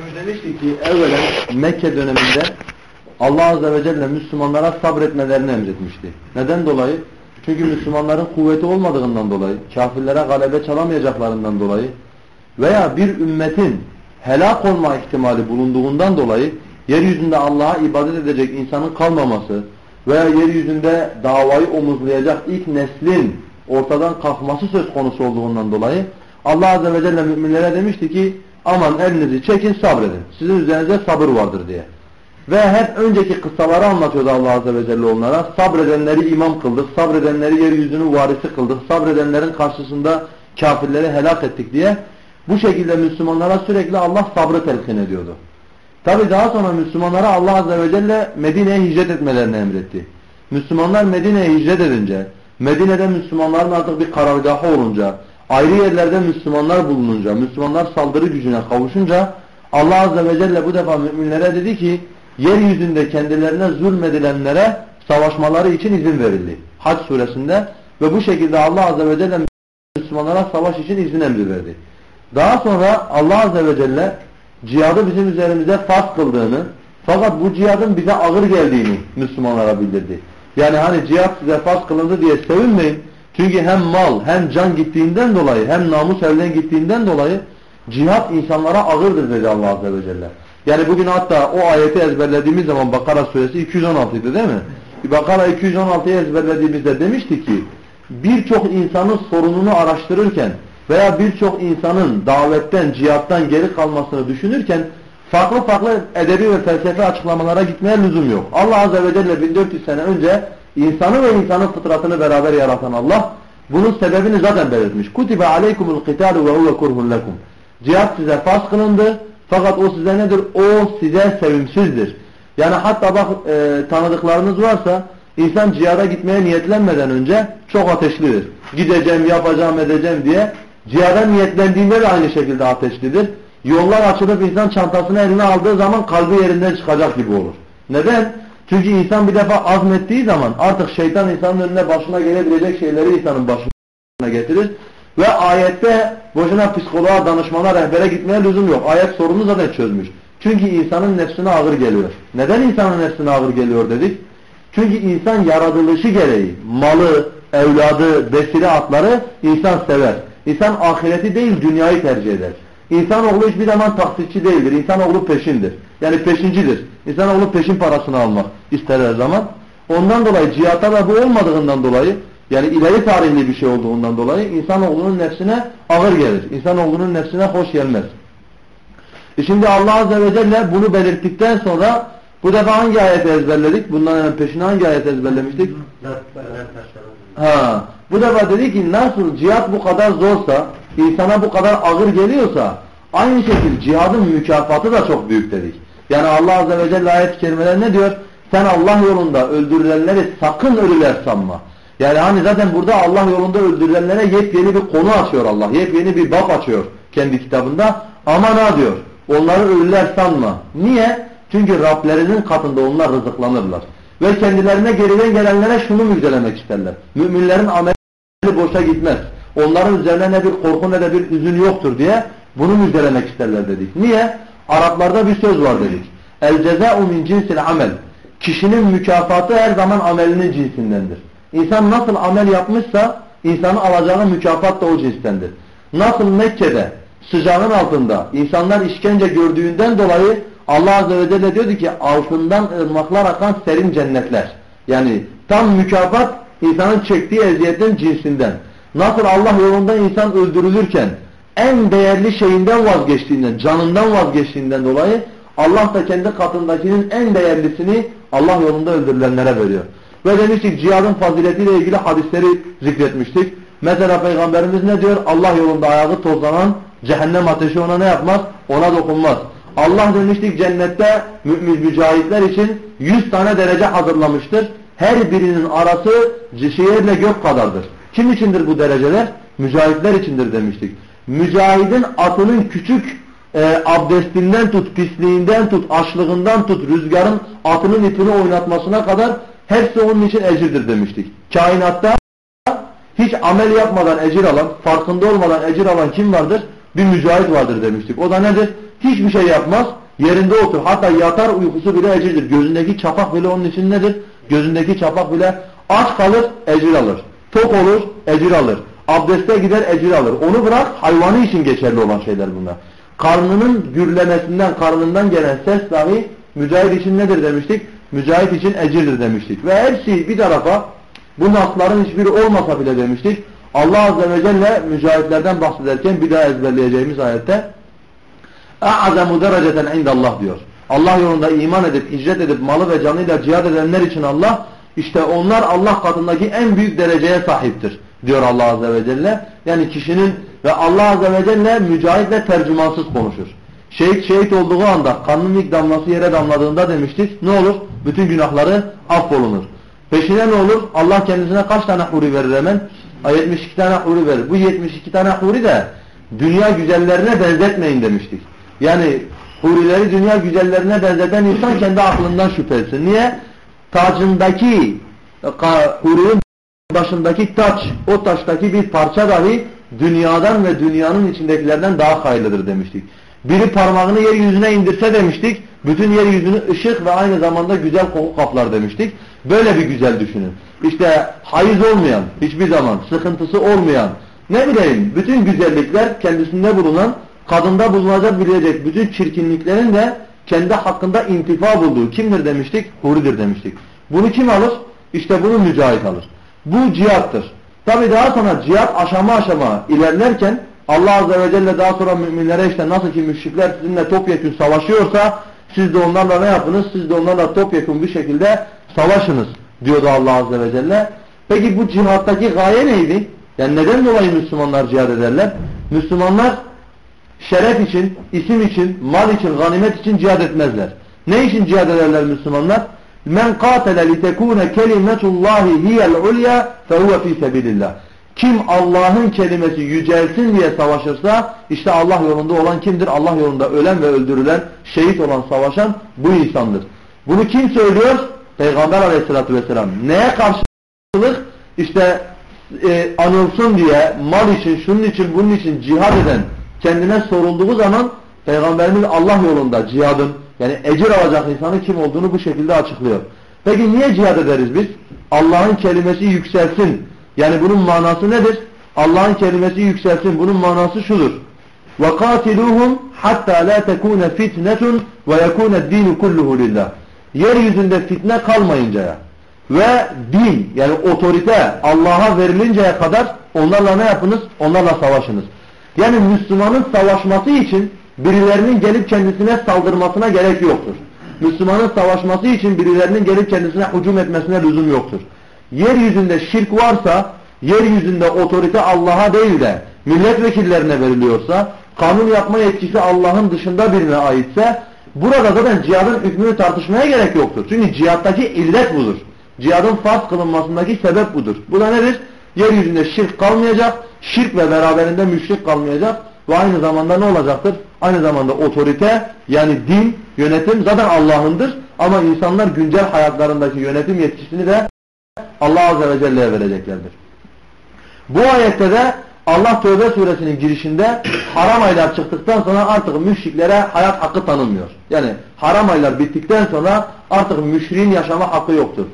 Şimdi demiştik ki evvelen Mekke döneminde Allah Azze ve Celle Müslümanlara sabretmelerini emretmişti. Neden dolayı? Çünkü Müslümanların kuvveti olmadığından dolayı, kafirlere galebe çalamayacaklarından dolayı veya bir ümmetin helak olma ihtimali bulunduğundan dolayı yeryüzünde Allah'a ibadet edecek insanın kalmaması veya yeryüzünde davayı omuzlayacak ilk neslin ortadan kalkması söz konusu olduğundan dolayı Allah Azze ve Celle müminlere demişti ki aman elinizi çekin sabredin. Sizin üzerinize sabır vardır diye. Ve hep önceki kıssaları anlatıyordu Allah Azze ve Celle onlara. Sabredenleri imam kıldık, sabredenleri yeryüzünün varisi kıldık, sabredenlerin karşısında kafirleri helak ettik diye. Bu şekilde Müslümanlara sürekli Allah sabrı telkin ediyordu. Tabi daha sonra Müslümanlara Allah Azze ve Celle Medine'ye hicret etmelerini emretti. Müslümanlar Medine'ye hicret edince, Medine'de Müslümanların artık bir karargahı olunca, ayrı yerlerde Müslümanlar bulununca, Müslümanlar saldırı gücüne kavuşunca Allah Azze ve Celle bu defa müminlere dedi ki yeryüzünde kendilerine zulmedilenlere savaşmaları için izin verildi. Hac suresinde ve bu şekilde Allah Azze ve Celle Müslümanlara savaş için izin emri verdi. Daha sonra Allah Azze ve Celle cihadı bizim üzerimize farz kıldığını fakat bu cihadın bize ağır geldiğini Müslümanlara bildirdi. Yani hani cihat size farz kılındı diye sevinmeyin. Çünkü hem mal hem can gittiğinden dolayı hem namus elden gittiğinden dolayı cihat insanlara ağırdır dedi Allah Azze ve Celle. Yani bugün hatta o ayeti ezberlediğimiz zaman Bakara suresi 216 idi değil mi? Bakara 216'yı ezberlediğimizde demişti ki birçok insanın sorununu araştırırken veya birçok insanın davetten, cihattan geri kalmasını düşünürken farklı farklı edebi ve felsefe açıklamalara gitmeye lüzum yok. Allah Azze ve Celle 1400 sene önce insanı ve insanın fıtratını beraber yaratan Allah bunun sebebini zaten belirtmiş. Kutibe aleykumul qitalu ve huve kurhun lekum. Cihat size farz kılındı fakat o size nedir? O size sevimsizdir. Yani hatta bak e, tanıdıklarınız varsa insan cihada gitmeye niyetlenmeden önce çok ateşlidir. Gideceğim, yapacağım, edeceğim diye cihada niyetlendiğinde de aynı şekilde ateşlidir. Yollar açılıp insan çantasını eline aldığı zaman kalbi yerinden çıkacak gibi olur. Neden? Çünkü insan bir defa azmettiği zaman artık şeytan insanın önüne başına gelebilecek şeyleri insanın başına getirir. Ve ayette boşuna psikoloğa, danışmana, rehbere gitmeye lüzum yok. Ayet sorunu zaten çözmüş. Çünkü insanın nefsine ağır geliyor. Neden insanın nefsine ağır geliyor dedik? Çünkü insan yaratılışı gereği malı, evladı, besili atları insan sever. İnsan ahireti değil dünyayı tercih eder. İnsanoğlu hiçbir zaman taksitçi değildir. İnsanoğlu peşindir. Yani peşincidir. İnsanoğlu peşin parasını almak ister her zaman. Ondan dolayı cihatta da bu olmadığından dolayı yani ileri tarihli bir şey olduğundan dolayı insanoğlunun nefsine ağır gelir. İnsanoğlunun nefsine hoş gelmez. E şimdi Allah Azze ve Celle bunu belirttikten sonra bu defa hangi ayeti ezberledik? Bundan hemen peşine hangi ayet ezberlemiştik? Ha, bu defa dedi ki nasıl cihat bu kadar zorsa, insana bu kadar ağır geliyorsa aynı şekilde cihadın mükafatı da çok büyük dedik. Yani Allah Azze ve Celle ayet-i kerimeler ne diyor? Sen Allah yolunda öldürülenleri sakın ölüler sanma. Yani hani zaten burada Allah yolunda öldürülenlere yepyeni bir konu açıyor Allah. Yepyeni bir bab açıyor kendi kitabında. Aman ha diyor. Onları ölüler sanma. Niye? Çünkü Rablerinin katında onlar rızıklanırlar. Ve kendilerine geriden gelenlere şunu müjdelemek isterler. Müminlerin ameli boşa gitmez. Onların üzerine ne bir korku ne de bir hüzün yoktur diye bunu müjdelemek isterler dedik. Niye? Araplarda bir söz var dedik. El ceza'u min cinsil amel. Kişinin mükafatı her zaman amelinin cinsindendir. İnsan nasıl amel yapmışsa insanın alacağı mükafat da o cinstendir. Nasıl Mekke'de sıcağın altında insanlar işkence gördüğünden dolayı Allah Azze ve Celle diyordu ki altından ırmaklar akan serin cennetler. Yani tam mükafat insanın çektiği eziyetin cinsinden. Nasıl Allah yolunda insan öldürülürken en değerli şeyinden vazgeçtiğinden, canından vazgeçtiğinden dolayı Allah da kendi katındakinin en değerlisini Allah yolunda öldürülenlere veriyor. Ve demiştik cihadın faziletiyle ilgili hadisleri zikretmiştik. Mesela Peygamberimiz ne diyor? Allah yolunda ayağı tozlanan cehennem ateşi ona ne yapmaz? Ona dokunmaz. Allah demiştik cennette mümin mücahitler için 100 tane derece hazırlamıştır. Her birinin arası şehirle gök kadardır. Kim içindir bu dereceler? Mücahitler içindir demiştik. Mücahidin atının küçük e, abdestinden tut, pisliğinden tut, açlığından tut, rüzgarın atının ipini oynatmasına kadar hepsi onun için ecirdir demiştik. Kainatta hiç amel yapmadan ecir alan, farkında olmadan ecir alan kim vardır? Bir mücahit vardır demiştik. O da nedir? hiçbir şey yapmaz. Yerinde otur. Hatta yatar uykusu bile ecirdir. Gözündeki çapak bile onun için nedir? Gözündeki çapak bile aç kalır, ecir alır. Tok olur, ecir alır. Abdeste gider, ecir alır. Onu bırak, hayvanı için geçerli olan şeyler bunlar. Karnının gürlemesinden, karnından gelen ses dahi mücahit için nedir demiştik? Mücahit için ecirdir demiştik. Ve hepsi bir tarafa bu nasların hiçbiri olmasa bile demiştik. Allah Azze ve Celle mücahitlerden bahsederken bir daha ezberleyeceğimiz ayette اَعَزَمُ dereceten indallah diyor. Allah yolunda iman edip, hicret edip, malı ve canıyla cihad edenler için Allah, işte onlar Allah katındaki en büyük dereceye sahiptir diyor Allah Azze ve Celle. Yani kişinin ve Allah Azze ve Celle mücahitle tercümansız konuşur. Şehit şehit olduğu anda kanının ilk damlası yere damladığında demiştik ne olur? Bütün günahları affolunur. Peşine ne olur? Allah kendisine kaç tane huri verir hemen? 72 tane huri verir. Bu 72 tane huri de dünya güzellerine benzetmeyin demiştik. Yani hurileri dünya güzellerine benzeten insan kendi aklından şüphelisin. Niye? Tacındaki hurinin başındaki taç, o taştaki bir parça dahi dünyadan ve dünyanın içindekilerden daha hayırlıdır demiştik. Biri parmağını yeryüzüne indirse demiştik, bütün yeryüzünü ışık ve aynı zamanda güzel koku kaplar demiştik. Böyle bir güzel düşünün. İşte hayız olmayan, hiçbir zaman sıkıntısı olmayan, ne bileyim bütün güzellikler kendisinde bulunan, kadında bulunacak bilecek bütün çirkinliklerin de kendi hakkında intifa bulduğu kimdir demiştik? Huridir demiştik. Bunu kim alır? İşte bunu mücahit alır. Bu cihattır. Tabi daha sonra cihat aşama aşama ilerlerken Allah Azze ve Celle daha sonra müminlere işte nasıl ki müşrikler sizinle topyekun savaşıyorsa siz de onlarla ne yapınız? Siz de onlarla topyekun bir şekilde savaşınız diyordu Allah Azze ve Celle. Peki bu cihattaki gaye neydi? Yani neden dolayı Müslümanlar cihad ederler? Müslümanlar şeref için, isim için, mal için, ganimet için cihad etmezler. Ne için cihad ederler Müslümanlar? Men qatele li tekune kelimetullahi hiyel ulya fehuve fi sebilillah. Kim Allah'ın kelimesi yücelsin diye savaşırsa işte Allah yolunda olan kimdir? Allah yolunda ölen ve öldürülen, şehit olan, savaşan bu insandır. Bunu kim söylüyor? Peygamber aleyhissalatü vesselam. Neye karşılık? İşte e, anılsın diye mal için, şunun için, bunun için cihad eden kendine sorulduğu zaman Peygamberimiz Allah yolunda cihadın yani ecir alacak insanın kim olduğunu bu şekilde açıklıyor. Peki niye cihad ederiz biz? Allah'ın kelimesi yükselsin. Yani bunun manası nedir? Allah'ın kelimesi yükselsin. Bunun manası şudur. وَقَاتِلُوهُمْ حَتَّى لَا تَكُونَ فِتْنَةٌ وَيَكُونَ الدِّينُ كُلُّهُ لِلّٰهِ Yeryüzünde fitne kalmayıncaya ve din yani otorite Allah'a verilinceye kadar onlarla ne yapınız? Onlarla savaşınız. Yani Müslümanın savaşması için birilerinin gelip kendisine saldırmasına gerek yoktur. Müslümanın savaşması için birilerinin gelip kendisine hücum etmesine lüzum yoktur. Yeryüzünde şirk varsa, yeryüzünde otorite Allah'a değil de milletvekillerine veriliyorsa, kanun yapma yetkisi Allah'ın dışında birine aitse, burada zaten cihadın hükmünü tartışmaya gerek yoktur. Çünkü cihattaki illet budur. Cihadın farz kılınmasındaki sebep budur. Bu da nedir? Yeryüzünde şirk kalmayacak, şirk ve beraberinde müşrik kalmayacak ve aynı zamanda ne olacaktır? Aynı zamanda otorite yani din, yönetim zaten Allah'ındır ama insanlar güncel hayatlarındaki yönetim yetkisini de Allah Azze ve Celle'ye vereceklerdir. Bu ayette de Allah Tövbe suresinin girişinde haram aylar çıktıktan sonra artık müşriklere hayat hakkı tanınmıyor. Yani haram aylar bittikten sonra artık müşriğin yaşama hakkı yoktur.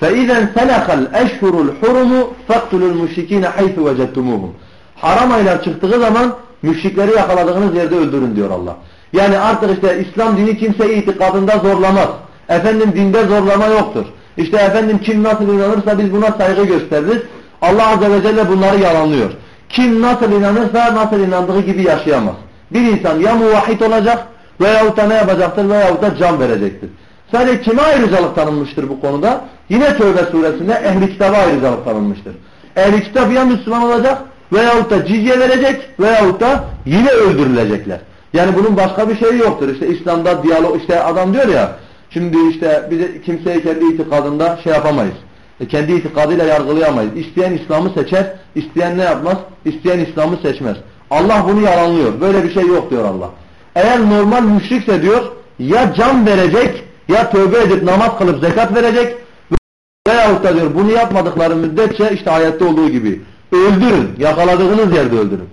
فَاِذَنْ سَلَخَ الْاَشْهُرُ الْحُرُمُ فَقْتُلُ الْمُشْرِك۪ينَ حَيْثُ وَجَدْتُمُوهُمْ Haram aylar çıktığı zaman müşrikleri yakaladığınız yerde öldürün diyor Allah. Yani artık işte İslam dini kimseyi itikadında zorlamaz. Efendim dinde zorlama yoktur. İşte efendim kim nasıl inanırsa biz buna saygı gösteririz. Allah Azze ve Celle bunları yalanlıyor. Kim nasıl inanırsa nasıl inandığı gibi yaşayamaz. Bir insan ya muvahhid olacak veyahut da ne yapacaktır veyahut da can verecektir. Sadece kime ayrıcalık tanınmıştır bu konuda? Yine Tövbe suresinde ehli kitaba ayrıcalık tanınmıştır. Ehli kitap ya Müslüman olacak veyahut da cizye verecek veyahut da yine öldürülecekler. Yani bunun başka bir şeyi yoktur. İşte İslam'da diyalog işte adam diyor ya şimdi işte bize kimseye kendi itikadında şey yapamayız. E, kendi itikadıyla yargılayamayız. İsteyen İslam'ı seçer, isteyen ne yapmaz? İsteyen İslam'ı seçmez. Allah bunu yalanlıyor. Böyle bir şey yok diyor Allah. Eğer normal müşrikse diyor ya can verecek ya tövbe edip namaz kılıp zekat verecek veyahut da diyor bunu yapmadıkları müddetçe işte ayette olduğu gibi öldürün. Yakaladığınız yerde öldürün.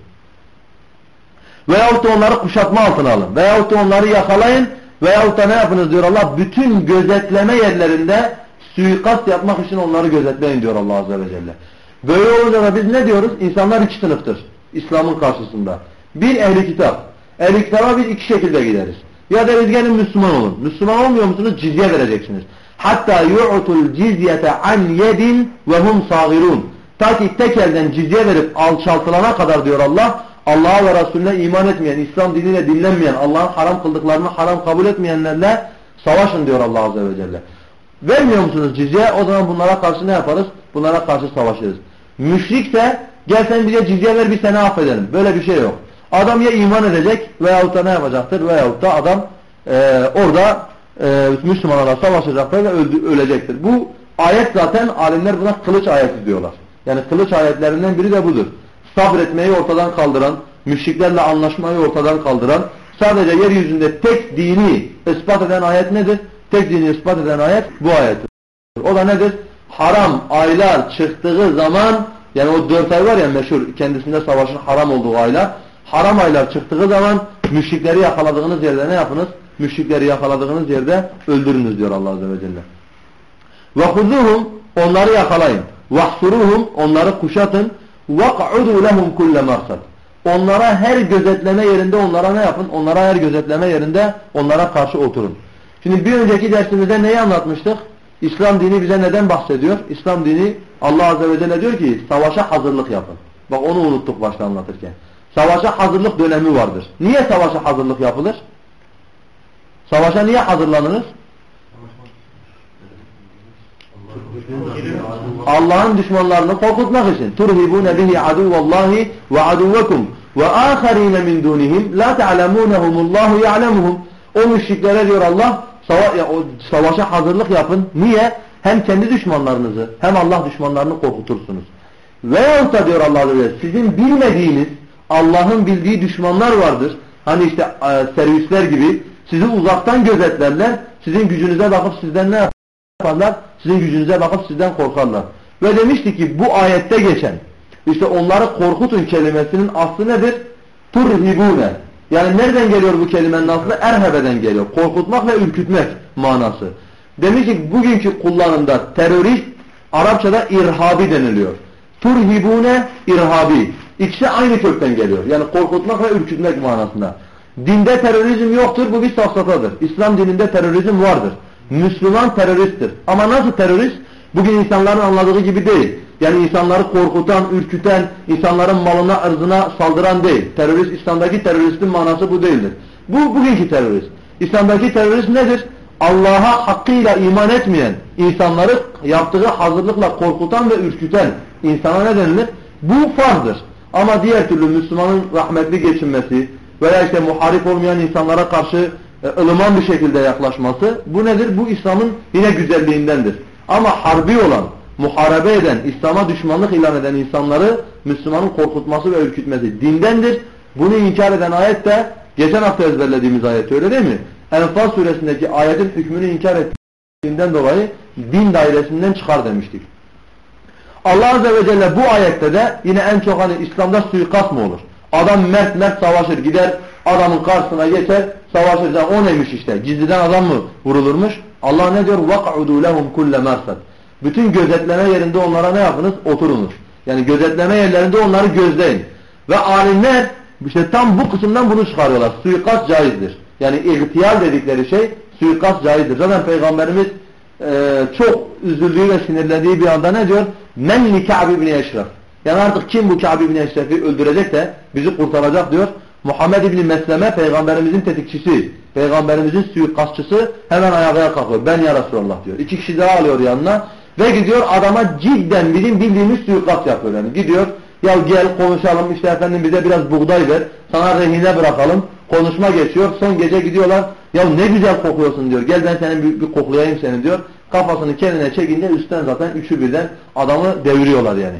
Veyahut da onları kuşatma altına alın. Veyahut da onları yakalayın. Veyahut da ne yapınız diyor Allah. Bütün gözetleme yerlerinde suikast yapmak için onları gözetleyin diyor Allah Azze ve Celle. Böyle olunca da biz ne diyoruz? İnsanlar iki sınıftır İslam'ın karşısında. Bir ehli kitap. Ehli kitaba biz iki şekilde gideriz. Ya deriz gelin Müslüman olun. Müslüman olmuyor musunuz? Cizye vereceksiniz. Hatta yu'tul cizyete an yedin ve hum sagirun. Ta ki tek elden cizye verip alçaltılana kadar diyor Allah. Allah'a ve Resulüne iman etmeyen, İslam diniyle dinlenmeyen, Allah'ın haram kıldıklarını haram kabul etmeyenlerle savaşın diyor Allah Azze ve Celle. Vermiyor musunuz cizye? O zaman bunlara karşı ne yaparız? Bunlara karşı savaşırız. Müşrikse gel sen bize cizye ver bir sene affedelim. Böyle bir şey yok. Adam ya iman edecek veyahut da ne yapacaktır? Veyahut da adam e, orada e, Müslümanlarla savaşacaktır ve ölecektir. Bu ayet zaten alimler buna kılıç ayeti diyorlar. Yani kılıç ayetlerinden biri de budur. Sabretmeyi ortadan kaldıran, müşriklerle anlaşmayı ortadan kaldıran, sadece yeryüzünde tek dini ispat eden ayet nedir? Tek dini ispat eden ayet bu ayettir. O da nedir? Haram aylar çıktığı zaman yani o dört ay var ya meşhur kendisinde savaşın haram olduğu aylar Haram aylar çıktığı zaman müşrikleri yakaladığınız yerde ne yapınız? Müşrikleri yakaladığınız yerde öldürünüz diyor Allah Azze ve Celle. وَخُذُوهُمْ Onları yakalayın. وَحْصُرُوهُمْ Onları kuşatın. وَقْعُدُوا لَهُمْ كُلَّ مَرْصَدٍ Onlara her gözetleme yerinde onlara ne yapın? Onlara her gözetleme yerinde onlara karşı oturun. Şimdi bir önceki dersimizde neyi anlatmıştık? İslam dini bize neden bahsediyor? İslam dini Allah Azze ve Celle diyor ki savaşa hazırlık yapın. Bak onu unuttuk başta anlatırken. Savaşa hazırlık dönemi vardır. Niye savaşa hazırlık yapılır? Savaşa niye hazırlanırız? Allah'ın düşmanlarını korkutmak için. Turhibune bihi aduvallahi ve aduvakum ve aharine min dunihim la ta'lemunehumullahu ya'lemuhum. O müşriklere diyor Allah savaşa hazırlık yapın. Niye? Hem kendi düşmanlarınızı hem Allah düşmanlarını korkutursunuz. Veyahut da diyor Allah Azze sizin bilmediğiniz Allah'ın bildiği düşmanlar vardır. Hani işte e, servisler gibi sizi uzaktan gözetlerler. Sizin gücünüze bakıp sizden ne yaparlar? Sizin gücünüze bakıp sizden korkarlar. Ve demişti ki bu ayette geçen işte onları korkutun kelimesinin aslı nedir? Turhibune. Yani nereden geliyor bu kelimenin aslı? Erhebe'den geliyor. Korkutmak ve ürkütmek manası. Demiş ki bugünkü kullanımda terörist Arapçada irhabi deniliyor. Turhibune irhabi. İkisi aynı kökten geliyor. Yani korkutmak ve ürkütmek manasında. Dinde terörizm yoktur. Bu bir safsatadır. İslam dininde terörizm vardır. Müslüman teröristtir. Ama nasıl terörist? Bugün insanların anladığı gibi değil. Yani insanları korkutan, ürküten, insanların malına, ırzına saldıran değil. Terörist, İslam'daki teröristin manası bu değildir. Bu bugünkü terörist. İslam'daki terörist nedir? Allah'a hakkıyla iman etmeyen insanları yaptığı hazırlıkla korkutan ve ürküten insana ne denilir? Bu farzdır. Ama diğer türlü Müslümanın rahmetli geçinmesi veya işte muharip olmayan insanlara karşı e, ılıman bir şekilde yaklaşması bu nedir? Bu İslam'ın yine güzelliğindendir. Ama harbi olan, muharebe eden, İslam'a düşmanlık ilan eden insanları Müslümanın korkutması ve ürkütmesi dindendir. Bunu inkar eden ayet de geçen hafta ezberlediğimiz ayet öyle değil mi? Enfal suresindeki ayetin hükmünü inkar ettiğinden dolayı din dairesinden çıkar demiştik. Allah Azze ve Celle bu ayette de yine en çok hani İslam'da suikast mı olur? Adam mert mert savaşır gider adamın karşısına geçer savaşır. O neymiş işte gizliden adam mı vurulurmuş? Allah ne diyor? وَقْعُدُوا لَهُمْ كُلَّ مَرْسَدٍ Bütün gözetleme yerinde onlara ne yapınız? Oturunuz. Yani gözetleme yerlerinde onları gözleyin. Ve alimler işte tam bu kısımdan bunu çıkarıyorlar. Suikast caizdir. Yani ihtiyal dedikleri şey suikast caizdir. Zaten Peygamberimiz e, çok üzüldüğü ve sinirlendiği bir anda ne diyor? Men li Ka'b ibn Eşref. Yani artık kim bu Ka'b ibn Eşref'i öldürecek de bizi kurtaracak diyor. Muhammed ibn Mesleme peygamberimizin tetikçisi, peygamberimizin suikastçısı hemen ayağa kalkıyor. Ben ya Resulallah diyor. İki kişi daha alıyor yanına ve gidiyor adama cidden bizim bildiğimiz suikast yapıyor. Yani gidiyor ya gel konuşalım işte efendim bize biraz buğday ver sana rehine bırakalım. Konuşma geçiyor. Son gece gidiyorlar. Ya ne güzel kokuyorsun diyor. Gel ben senin bir, bir koklayayım seni diyor. Kafasını kendine çekince üstten zaten üçü birden adamı deviriyorlar yani.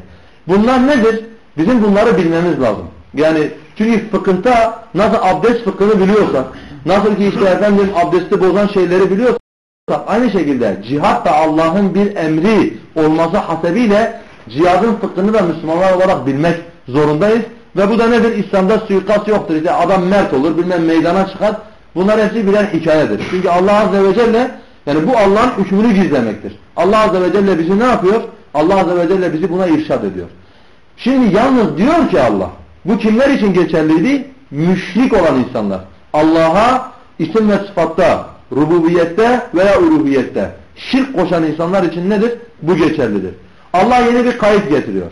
Bunlar nedir? Bizim bunları bilmemiz lazım. Yani çünkü fıkıhta nasıl abdest fıkhını biliyorsak, nasıl ki işte efendim abdesti bozan şeyleri biliyorsak, aynı şekilde cihat da Allah'ın bir emri olması hasebiyle cihadın fıkhını da Müslümanlar olarak bilmek zorundayız. Ve bu da nedir? İslam'da suikast yoktur. İşte adam mert olur, bilmem meydana çıkar. Bunlar hepsi birer hikayedir. Çünkü Allah Azze ve Celle yani bu Allah'ın hükmünü gizlemektir. Allah Azze ve Celle bizi ne yapıyor? Allah Azze ve Celle bizi buna irşad ediyor. Şimdi yalnız diyor ki Allah, bu kimler için geçerliydi? Müşrik olan insanlar. Allah'a isim ve sıfatta, rububiyette veya uluhiyette şirk koşan insanlar için nedir? Bu geçerlidir. Allah yeni bir kayıt getiriyor.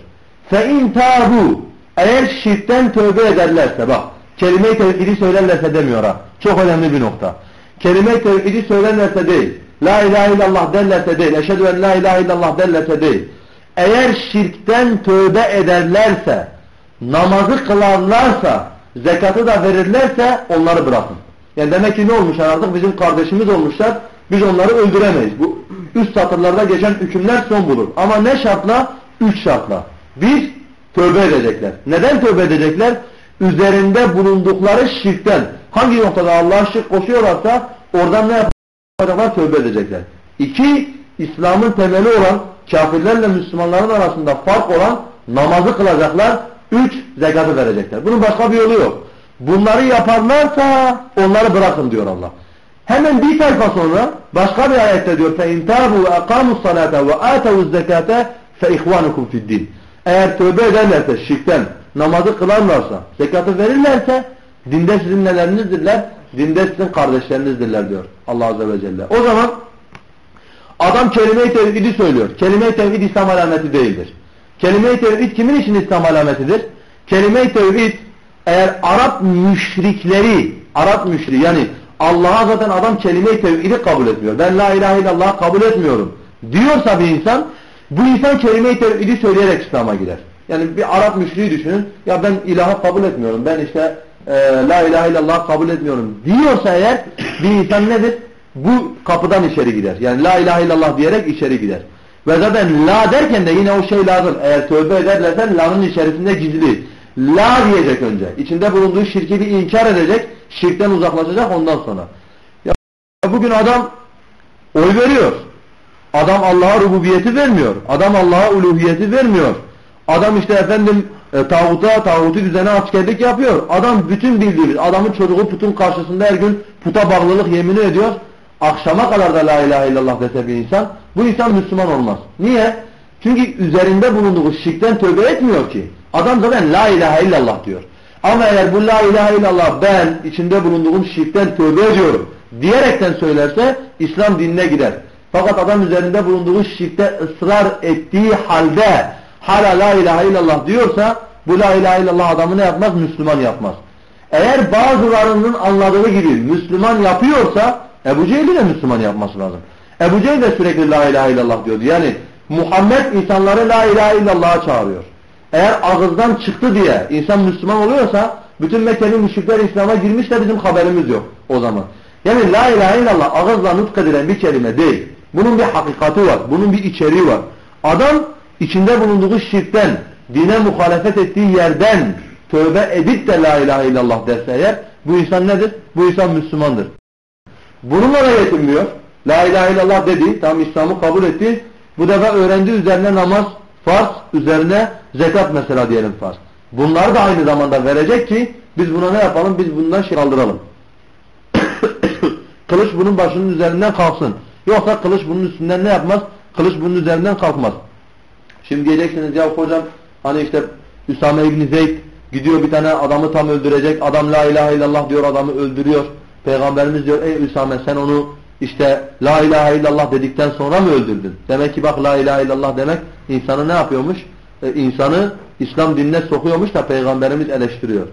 فَاِنْ تَابُوا eğer şirkten tövbe ederlerse bak kelime-i tevhidi söylerlerse demiyor ha. Çok önemli bir nokta. Kelime-i tevhidi söylerlerse değil. La ilahe illallah derlerse değil. Eşhedü en la ilahe illallah derlerse değil. Eğer şirkten tövbe ederlerse, namazı kılarlarsa, zekatı da verirlerse onları bırakın. Yani demek ki ne olmuşlar artık? Bizim kardeşimiz olmuşlar. Biz onları öldüremeyiz. Bu üst satırlarda geçen hükümler son bulur. Ama ne şartla? Üç şartla. Bir, tövbe edecekler. Neden tövbe edecekler? Üzerinde bulundukları şirkten. Hangi noktada Allah'a şirk koşuyorlarsa oradan ne yapacaklar? Tövbe edecekler. İki, İslam'ın temeli olan kafirlerle Müslümanların arasında fark olan namazı kılacaklar. Üç, zekatı verecekler. Bunun başka bir yolu yok. Bunları yaparlarsa onları bırakın diyor Allah. Hemen bir sayfa sonra başka bir ayette diyor فَاِنْ تَابُوا وَاَقَامُوا الصَّلَاةَ وَآتَوُوا الزَّكَاةَ فَاِخْوَانُكُمْ فِي الدِّينِ eğer tövbe ederlerse şirkten, namazı kılarlarsa, zekatı verirlerse dinde sizin nelerinizdirler? Dinde sizin kardeşlerinizdirler diyor Allah Azze ve Celle. O zaman adam kelime-i tevhidi söylüyor. Kelime-i tevhid İslam alameti değildir. Kelime-i tevhid kimin için İslam alametidir? Kelime-i tevhid eğer Arap müşrikleri, Arap müşri yani Allah'a zaten adam kelime-i tevhidi kabul etmiyor. Ben la ilahe illallah kabul etmiyorum diyorsa bir insan bu insan kelime-i tevhidi söyleyerek İslam'a girer. Yani bir Arap müşriği düşünün. Ya ben ilahı kabul etmiyorum. Ben işte e, la ilahe illallah kabul etmiyorum diyorsa eğer bir insan nedir? Bu kapıdan içeri gider. Yani la ilahe illallah diyerek içeri gider. Ve zaten la derken de yine o şey lazım. Eğer tövbe ederlerse la'nın içerisinde gizli. La diyecek önce. İçinde bulunduğu şirki bir inkar edecek. Şirkten uzaklaşacak ondan sonra. Ya bugün adam oy veriyor. Adam Allah'a rububiyeti vermiyor. Adam Allah'a uluhiyeti vermiyor. Adam işte efendim e, tağuta, tağutu düzene askerlik yapıyor. Adam bütün bildiğimiz, adamın çocuğu putun karşısında her gün puta bağlılık yemini ediyor. Akşama kadar da la ilahe illallah dese bir insan, bu insan Müslüman olmaz. Niye? Çünkü üzerinde bulunduğu şirkten tövbe etmiyor ki. Adam zaten la ilahe illallah diyor. Ama eğer bu la ilahe illallah ben içinde bulunduğum şirkten tövbe ediyorum diyerekten söylerse İslam dinine gider. Fakat adam üzerinde bulunduğu şirkte ısrar ettiği halde hala la ilahe illallah diyorsa bu la ilahe illallah adamı ne yapmaz? Müslüman yapmaz. Eğer bazılarının anladığı gibi Müslüman yapıyorsa Ebu Cehil'i de Müslüman yapması lazım. Ebu Cehil de sürekli la ilahe illallah diyordu. Yani Muhammed insanları la ilahe illallah'a çağırıyor. Eğer ağızdan çıktı diye insan Müslüman oluyorsa bütün Mekkeli müşrikler İslam'a girmiş de bizim haberimiz yok o zaman. Yani la ilahe illallah ağızla nutk edilen bir kelime değil. Bunun bir hakikati var. Bunun bir içeriği var. Adam içinde bulunduğu şirkten, dine muhalefet ettiği yerden tövbe edip de la ilahe illallah derse eğer bu insan nedir? Bu insan Müslümandır. Bununla da yetinmiyor. La ilahe illallah dedi. Tam İslam'ı kabul etti. Bu defa öğrendiği üzerine namaz farz, üzerine zekat mesela diyelim farz. Bunları da aynı zamanda verecek ki biz buna ne yapalım? Biz bundan şey kaldıralım. kılıç bunun başının üzerinden kalksın. Yoksa kılıç bunun üstünden ne yapmaz? Kılıç bunun üzerinden kalkmaz. Şimdi diyeceksiniz ya hocam hani işte Üsame İbni Zeyd gidiyor bir tane adamı tam öldürecek. Adam la ilahe illallah diyor adamı öldürüyor. Peygamberimiz diyor ey Üsame sen onu işte la ilahe illallah dedikten sonra mı öldürdün? Demek ki bak la ilahe illallah demek insanı ne yapıyormuş? Ee, insanı İslam dinine sokuyormuş da peygamberimiz eleştiriyor.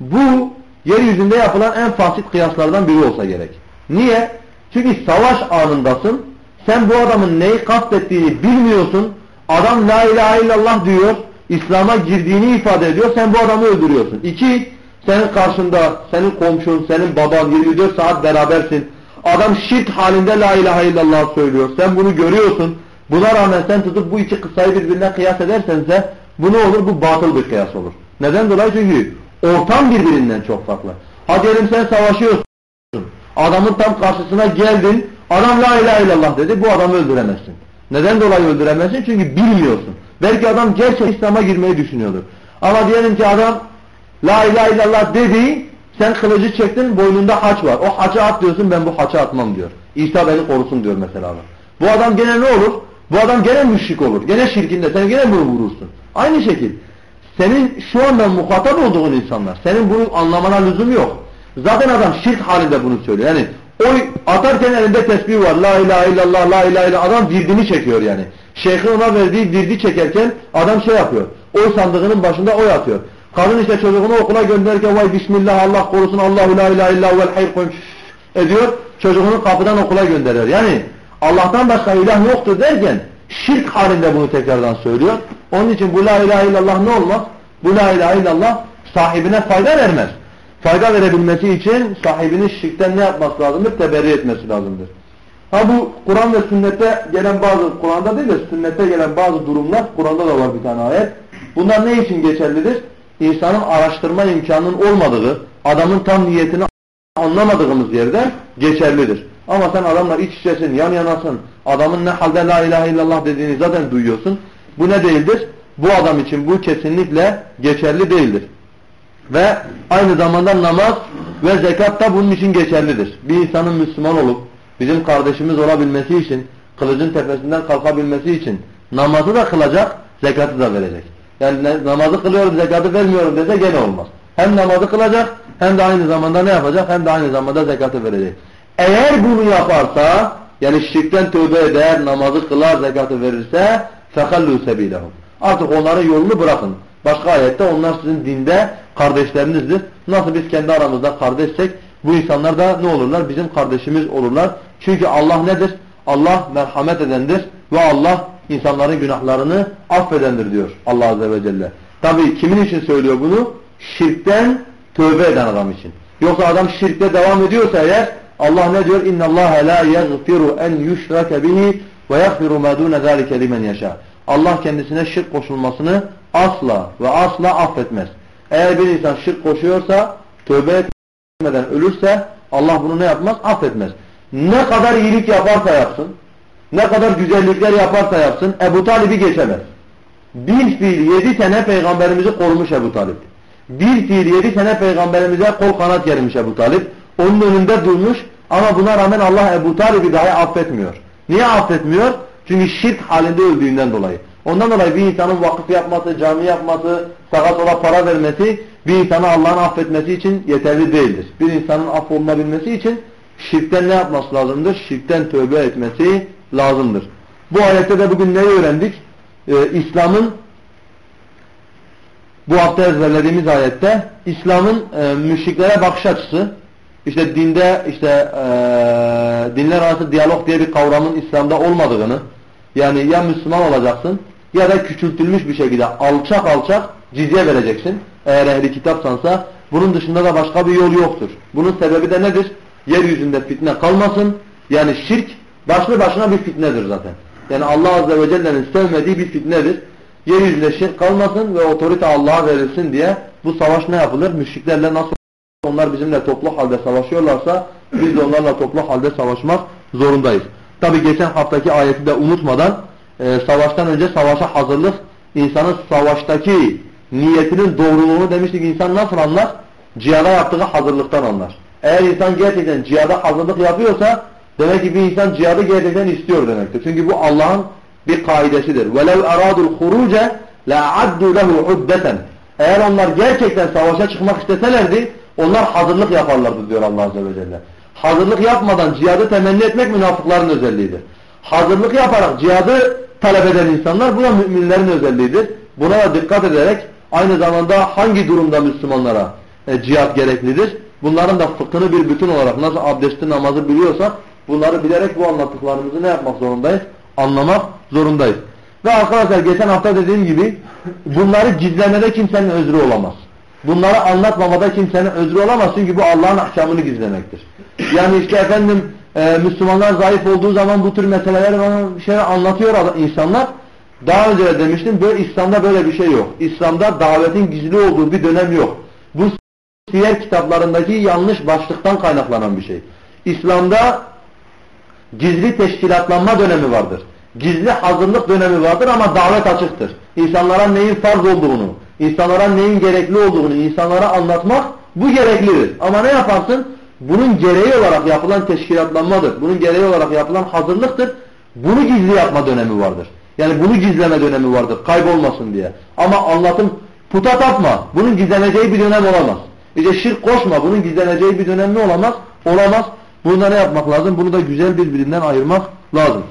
Bu yeryüzünde yapılan en fasit kıyaslardan biri olsa gerek. Niye? Çünkü savaş anındasın. Sen bu adamın neyi kastettiğini bilmiyorsun. Adam la ilahe illallah diyor. İslam'a girdiğini ifade ediyor. Sen bu adamı öldürüyorsun. İki, senin karşında senin komşun, senin baban 24 saat berabersin. Adam şirk halinde la ilahe illallah söylüyor. Sen bunu görüyorsun. Buna rağmen sen tutup bu iki kıssayı birbirine kıyas edersense bu ne olur? Bu batıl bir kıyas olur. Neden dolayı? Çünkü ortam birbirinden çok farklı. Hadi diyelim sen savaşıyorsun. Adamın tam karşısına geldin. Adam la ilahe illallah dedi. Bu adamı öldüremezsin. Neden dolayı öldüremezsin? Çünkü bilmiyorsun. Belki adam gerçek İslam'a girmeyi düşünüyordur. Ama diyelim ki adam La ilahe illallah dedi, sen kılıcı çektin, boynunda haç var. O haçı at diyorsun, ben bu haçı atmam diyor. İsa beni korusun diyor mesela. Bu adam gene ne olur? Bu adam gene müşrik olur. Gene şirkinde, sen gene bunu vurursun. Aynı şekil. Senin şu anda muhatap olduğun insanlar, senin bunu anlamana lüzum yok. Zaten adam şirk halinde bunu söylüyor. Yani oy atarken elinde tesbih var. La ilahe illallah, la ilahe illallah. Adam virdini çekiyor yani. Şeyhin ona verdiği virdi çekerken adam şey yapıyor. Oy sandığının başında oy atıyor. Kadın işte çocuğunu okula gönderirken vay bismillah Allah korusun Allahu la ilahe illallah vel hayr koymuş ediyor. Çocuğunu kapıdan okula gönderiyor. Yani Allah'tan başka ilah yoktur derken şirk halinde bunu tekrardan söylüyor. Onun için bu la ilahe illallah ne olmaz? Bu la ilahe illallah sahibine fayda vermez. Fayda verebilmesi için sahibinin şirkten ne yapması lazımdır? Teberri etmesi lazımdır. Ha bu Kur'an ve sünnette gelen bazı, Kur'an'da değil de sünnette gelen bazı durumlar, Kur'an'da da var bir tane ayet. Bunlar ne için geçerlidir? İnsanın araştırma imkanının olmadığı, adamın tam niyetini anlamadığımız yerde geçerlidir. Ama sen adamlar iç içesin, yan yanasın, adamın ne halde la ilahe illallah dediğini zaten duyuyorsun. Bu ne değildir? Bu adam için bu kesinlikle geçerli değildir Ve aynı zamanda namaz ve zekat da bunun için geçerlidir. Bir insanın Müslüman olup bizim kardeşimiz olabilmesi için, kılıcın tepesinden kalkabilmesi için namazı da kılacak, zekatı da verecek. Yani namazı kılıyorum, zekatı vermiyorum dese gene olmaz. Hem namazı kılacak, hem de aynı zamanda ne yapacak? Hem de aynı zamanda zekatı verecek. Eğer bunu yaparsa, yani şirkten tövbe eder, namazı kılar, zekatı verirse فَخَلُّوا سَب۪يلَهُمْ Artık onların yolunu bırakın. Başka ayette onlar sizin dinde kardeşlerinizdir. Nasıl biz kendi aramızda kardeşsek bu insanlar da ne olurlar? Bizim kardeşimiz olurlar. Çünkü Allah nedir? Allah merhamet edendir ve Allah insanların günahlarını affedendir diyor Allah Azze ve Celle. Tabii kimin için söylüyor bunu? Şirkten tövbe eden adam için. Yoksa adam şirkte devam ediyorsa eğer Allah ne diyor? Allah la yaghfiru en yushraka bihi ve yaghfiru ma dun zalika limen yasha. Allah kendisine şirk koşulmasını asla ve asla affetmez. Eğer bir insan şirk koşuyorsa, tövbe etmeden ölürse Allah bunu ne yapmaz? Affetmez. Ne kadar iyilik yaparsa yapsın, ne kadar güzellikler yaparsa yapsın Ebu Talib'i geçemez. Bir fiil yedi sene peygamberimizi korumuş Ebu Talip. Bir fiil yedi sene peygamberimize kol kanat germiş Ebu Talip. Onun önünde durmuş ama buna rağmen Allah Ebu Talib'i dahi affetmiyor. Niye affetmiyor? Çünkü şirk halinde öldüğünden dolayı. Ondan dolayı bir insanın vakıf yapması, cami yapması, sağa sola para vermesi bir insanı Allah'ın affetmesi için yeterli değildir. Bir insanın affolunabilmesi için şirkten ne yapması lazımdır? Şirkten tövbe etmesi lazımdır. Bu ayette de bugün neyi öğrendik? Ee, İslam'ın bu hafta ezberlediğimiz ayette İslam'ın e, müşriklere bakış açısı işte dinde işte e, dinler arası diyalog diye bir kavramın İslam'da olmadığını yani ya Müslüman olacaksın ya da küçültülmüş bir şekilde alçak alçak cizye vereceksin. Eğer ehli kitapsansa bunun dışında da başka bir yol yoktur. Bunun sebebi de nedir? Yeryüzünde fitne kalmasın. Yani şirk başlı başına bir fitnedir zaten. Yani Allah Azze ve Celle'nin sevmediği bir fitnedir. Yeryüzünde şirk kalmasın ve otorite Allah'a verilsin diye bu savaş ne yapılır? Müşriklerle nasıl onlar bizimle toplu halde savaşıyorlarsa biz de onlarla toplu halde savaşmak zorundayız. Tabi geçen haftaki ayeti de unutmadan e, savaştan önce savaşa hazırlık insanın savaştaki niyetinin doğruluğunu demiştik insan nasıl anlar? Cihada yaptığı hazırlıktan anlar. Eğer insan gerçekten cihada hazırlık yapıyorsa demek ki bir insan cihadı gerçekten istiyor demektir. Çünkü bu Allah'ın bir kaidesidir. وَلَوْ اَرَادُوا الْخُرُوجَ لَعَدُّوا لَهُ عُدَّةً Eğer onlar gerçekten savaşa çıkmak isteselerdi onlar hazırlık yaparlardı diyor Allah Azze ve Celle. Hazırlık yapmadan cihadı temenni etmek münafıkların özelliğidir. Hazırlık yaparak cihadı talep eden insanlar bu da müminlerin özelliğidir. Buna da dikkat ederek aynı zamanda hangi durumda Müslümanlara e, cihat gereklidir? Bunların da fıkhını bir bütün olarak nasıl abdesti namazı biliyorsak bunları bilerek bu anlattıklarımızı ne yapmak zorundayız? Anlamak zorundayız. Ve arkadaşlar geçen hafta dediğim gibi bunları gizlemede kimsenin özrü olamaz. Bunları anlatmamada kimsenin özrü olamaz çünkü bu Allah'ın ahkamını gizlemektir. Yani işte efendim e, Müslümanlar zayıf olduğu zaman bu tür meseleleri bana şey anlatıyor insanlar. Daha önce de demiştim böyle İslam'da böyle bir şey yok. İslam'da davetin gizli olduğu bir dönem yok. Bu siyer kitaplarındaki yanlış başlıktan kaynaklanan bir şey. İslam'da gizli teşkilatlanma dönemi vardır. Gizli hazırlık dönemi vardır ama davet açıktır. İnsanlara neyin farz olduğunu, İnsanlara neyin gerekli olduğunu insanlara anlatmak bu gereklidir. Ama ne yaparsın? Bunun gereği olarak yapılan teşkilatlanmadır. Bunun gereği olarak yapılan hazırlıktır. Bunu gizli yapma dönemi vardır. Yani bunu gizleme dönemi vardır. Kaybolmasın diye. Ama anlatım puta tapma. Bunun gizleneceği bir dönem olamaz. İşte şirk koşma. Bunun gizleneceği bir dönem mi olamaz? Olamaz. Bunda ne yapmak lazım? Bunu da güzel birbirinden ayırmak lazım.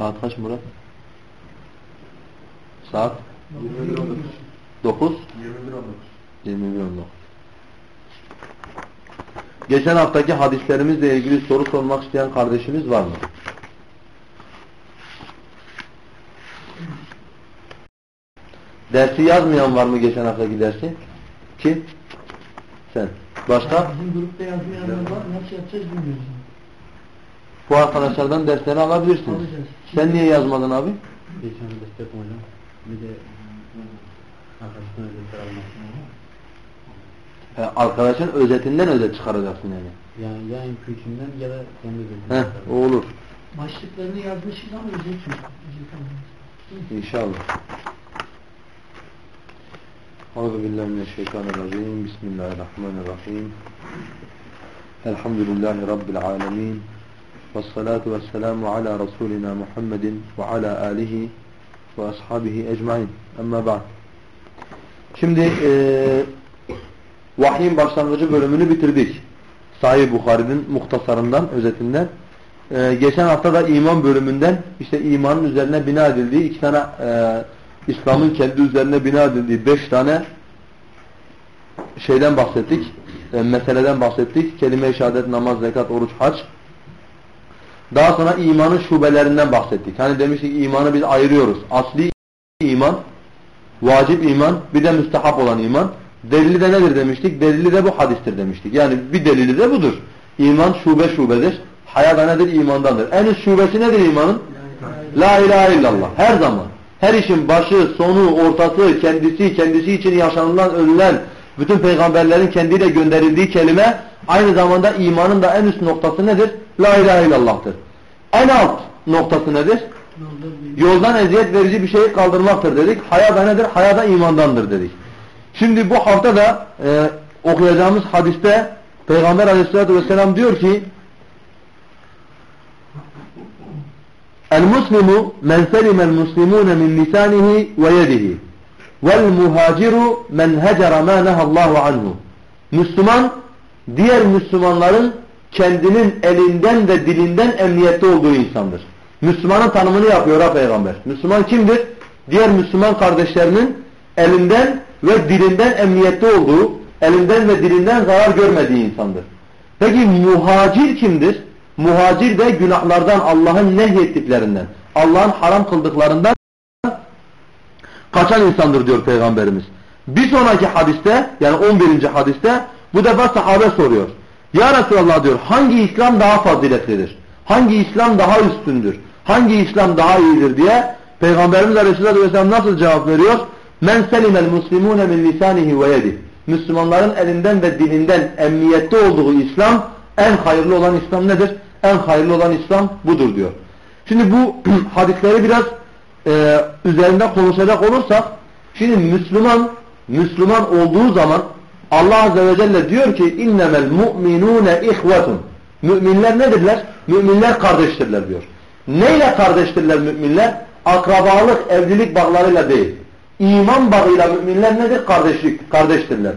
Saat kaç Murat? Saat 9 21 Geçen haftaki hadislerimizle ilgili soru sormak isteyen kardeşimiz var mı? Dersi yazmayan var mı geçen haftaki dersi? Kim? Sen. Başka? Bizim grupta yazmayanlar var. Nasıl yapacağız bilmiyoruz. Bu arkadaşlardan dersleri alabilirsiniz. Alacağız. Sen niye yazmadın abi? Geçen destek hocam. Bir de arkadaşına destek almak. He, arkadaşın özetinden özet çıkaracaksın yani. Yani ya MP3'ünden ya da kendi Heh, destek. o olur. Başlıklarını yazmışız ama özet yok. İnşallah. Euzu billahi mineşşeytanirracim. Bismillahirrahmanirrahim. Elhamdülillahi rabbil alamin. Ves salatu vesselamu ala rasulina Muhammedin ve ala alihi ve ashabihi ecmaîn. Amma ba'd. Şimdi eee vahyin başlangıcı bölümünü bitirdik. Sahih Bukhari'nin muhtasarından, özetinden. Ee, geçen hafta da iman bölümünden işte imanın üzerine bina edildiği iki tane e, İslam'ın kendi üzerine bina edildiği beş tane şeyden bahsettik. E, meseleden bahsettik. Kelime-i şehadet, namaz, zekat, oruç, hac. Daha sonra imanın şubelerinden bahsettik. Hani demiştik imanı biz ayırıyoruz. Asli iman, vacip iman, bir de müstehap olan iman. Delili de nedir demiştik? Delili de bu hadistir demiştik. Yani bir delili de budur. İman şube şubedir. Haya nedir? İmandandır. En üst şubesi nedir imanın? La ilahe illallah. Her zaman. Her işin başı, sonu, ortası, kendisi, kendisi için yaşanılan, ölülen, bütün peygamberlerin kendiyle gönderildiği kelime aynı zamanda imanın da en üst noktası nedir? La ilahe illallah'tır. En alt noktası nedir? Yoldan eziyet verici bir şeyi kaldırmaktır dedik. Haya da nedir? Haya da imandandır dedik. Şimdi bu hafta da e, okuyacağımız hadiste Peygamber aleyhissalatü vesselam diyor ki El muslimu men selimel muslimune min lisanihi ve yedihi vel muhaciru men hecera ma nehallahu anhu Müslüman diğer Müslümanların kendinin elinden ve dilinden emniyette olduğu insandır. Müslümanın tanımını yapıyor ha Peygamber. Müslüman kimdir? Diğer Müslüman kardeşlerinin elinden ve dilinden emniyette olduğu, elinden ve dilinden zarar görmediği insandır. Peki muhacir kimdir? Muhacir de günahlardan, Allah'ın nehyettiklerinden, Allah'ın haram kıldıklarından kaçan insandır diyor Peygamberimiz. Bir sonraki hadiste, yani 11. hadiste bu defa sahabe soruyor. Ya Resulallah diyor, hangi İslam daha faziletlidir? Hangi İslam daha üstündür? Hangi İslam daha iyidir diye Peygamberimiz Aleyhisselatü Vesselam nasıl cevap veriyor? Men selimel muslimune min lisanihi ve yedih. Müslümanların elinden ve dilinden emniyette olduğu İslam en hayırlı olan İslam nedir? En hayırlı olan İslam budur diyor. Şimdi bu hadisleri biraz e, üzerinde konuşacak olursak şimdi Müslüman Müslüman olduğu zaman Allah Azze ve Celle diyor ki innemel mu'minune ihvetun. Müminler nedirler? Müminler kardeştirler diyor. Neyle kardeştirler müminler? Akrabalık, evlilik bağlarıyla değil. İman bağıyla müminler nedir? Kardeşlik, kardeştirler.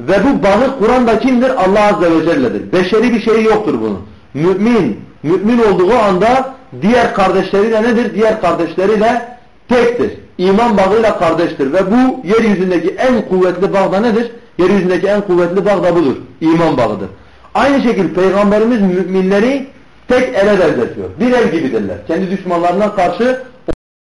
Ve bu bağı Kur'an'da kimdir? Allah Azze ve Celle'dir. Beşeri bir şey yoktur bunun. Mümin, mümin olduğu anda diğer kardeşleriyle nedir? Diğer kardeşleriyle tektir. İman bağıyla kardeştir. Ve bu yeryüzündeki en kuvvetli bağ da nedir? Yeryüzündeki en kuvvetli bağ da budur. İman bağıdır. Aynı şekilde Peygamberimiz müminleri tek ele benzetiyor. Bir el gibidirler. Kendi düşmanlarına karşı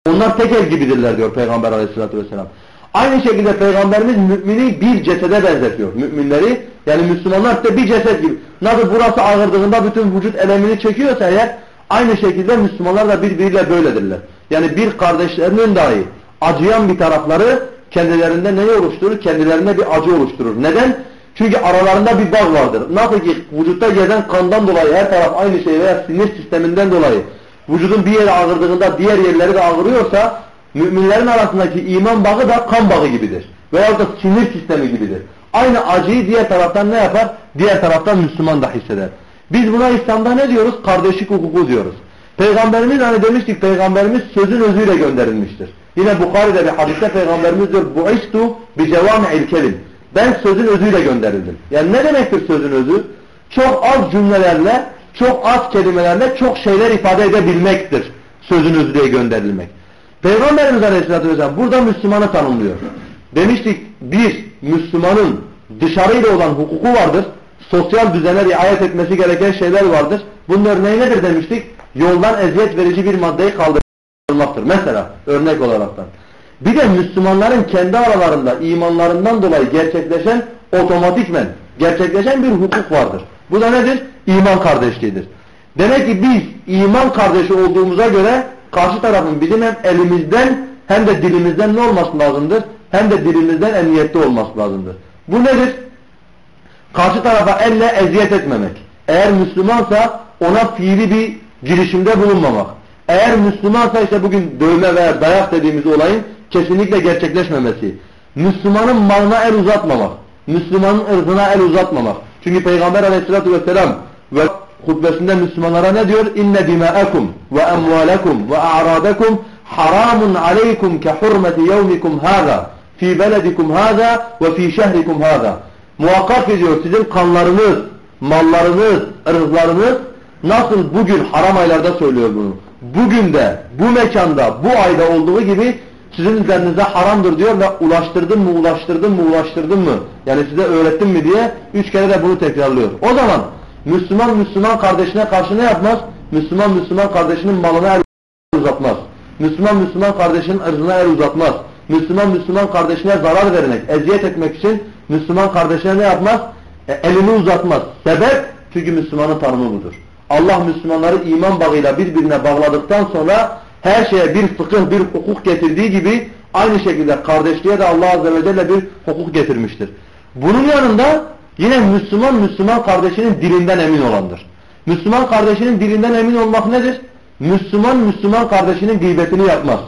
onlar tek el gibidirler diyor Peygamber aleyhissalatü vesselam. Aynı şekilde Peygamberimiz mümini bir cesede benzetiyor. Müminleri yani Müslümanlar ise bir ceset gibi. Nasıl burası ağırdığında bütün vücut elemini çekiyorsa eğer aynı şekilde Müslümanlar da birbiriyle böyledirler. Yani bir kardeşlerinin dahi acıyan bir tarafları kendilerinde neyi oluşturur? Kendilerine bir acı oluşturur. Neden? Çünkü aralarında bir bağ vardır. Nasıl ki vücutta gezen kandan dolayı her taraf aynı şey veya sinir sisteminden dolayı vücudun bir yeri ağrıdığında diğer yerleri de ağrıyorsa müminlerin arasındaki iman bağı da kan bağı gibidir. Veya da sinir sistemi gibidir. Aynı acıyı diğer taraftan ne yapar? Diğer taraftan Müslüman da hisseder. Biz buna İslam'da ne diyoruz? Kardeşlik hukuku diyoruz. Peygamberimiz hani demiştik Peygamberimiz sözün özüyle gönderilmiştir. Yine Bukhari'de bir hadiste Peygamberimiz diyor Bu'istu bi cevami'il kelim. Ben sözün özüyle gönderildim. Yani ne demektir sözün özü? Çok az cümlelerle, çok az kelimelerle çok şeyler ifade edebilmektir. Sözün özü diye gönderilmek. Peygamberimiz Aleyhisselatü Vesselam burada Müslümanı tanımlıyor. Demiştik bir Müslümanın dışarıyla olan hukuku vardır. Sosyal düzene riayet etmesi gereken şeyler vardır. Bunun örneği nedir demiştik? Yoldan eziyet verici bir maddeyi kaldırmaktır. Mesela örnek olaraktan. Bir de Müslümanların kendi aralarında imanlarından dolayı gerçekleşen otomatikmen gerçekleşen bir hukuk vardır. Bu da nedir? İman kardeşliğidir. Demek ki biz iman kardeşi olduğumuza göre karşı tarafın bizim hem elimizden hem de dilimizden ne olması lazımdır? Hem de dilimizden emniyette olması lazımdır. Bu nedir? Karşı tarafa elle eziyet etmemek. Eğer Müslümansa ona fiili bir girişimde bulunmamak. Eğer Müslümansa işte bugün dövme veya dayak dediğimiz olayın kesinlikle gerçekleşmemesi. Müslümanın malına el uzatmamak. Müslümanın ırzına el uzatmamak. Çünkü Peygamber aleyhissalatü vesselam ve hutbesinde Müslümanlara ne diyor? İnne dima'akum ve emvalakum ve a'radakum haramun aleykum ke hurmeti yevmikum hâzâ fi beledikum hâzâ ve fi şehrikum hâzâ. Muhakkak ediyor sizin kanlarınız, mallarınız, ırzlarınız nasıl bugün haram aylarda söylüyor bunu. Bugün de bu mekanda bu ayda olduğu gibi sizin üzerinize haramdır diyor ve ulaştırdın mı ulaştırdın mı ulaştırdın mı yani size öğrettim mi diye üç kere de bunu tekrarlıyor. O zaman Müslüman Müslüman kardeşine karşı ne yapmaz? Müslüman Müslüman kardeşinin malına el uzatmaz. Müslüman Müslüman kardeşinin ırzına el uzatmaz. Müslüman Müslüman kardeşine zarar vermek, eziyet etmek için Müslüman kardeşine ne yapmaz? E, elini uzatmaz. Sebep? Çünkü Müslümanın tanımı budur. Allah Müslümanları iman bağıyla birbirine bağladıktan sonra her şeye bir fıkıh, bir hukuk getirdiği gibi aynı şekilde kardeşliğe de Allah Azze ve Celle bir hukuk getirmiştir. Bunun yanında yine Müslüman Müslüman kardeşinin dilinden emin olandır. Müslüman kardeşinin dilinden emin olmak nedir? Müslüman Müslüman kardeşinin gıybetini yapmaz.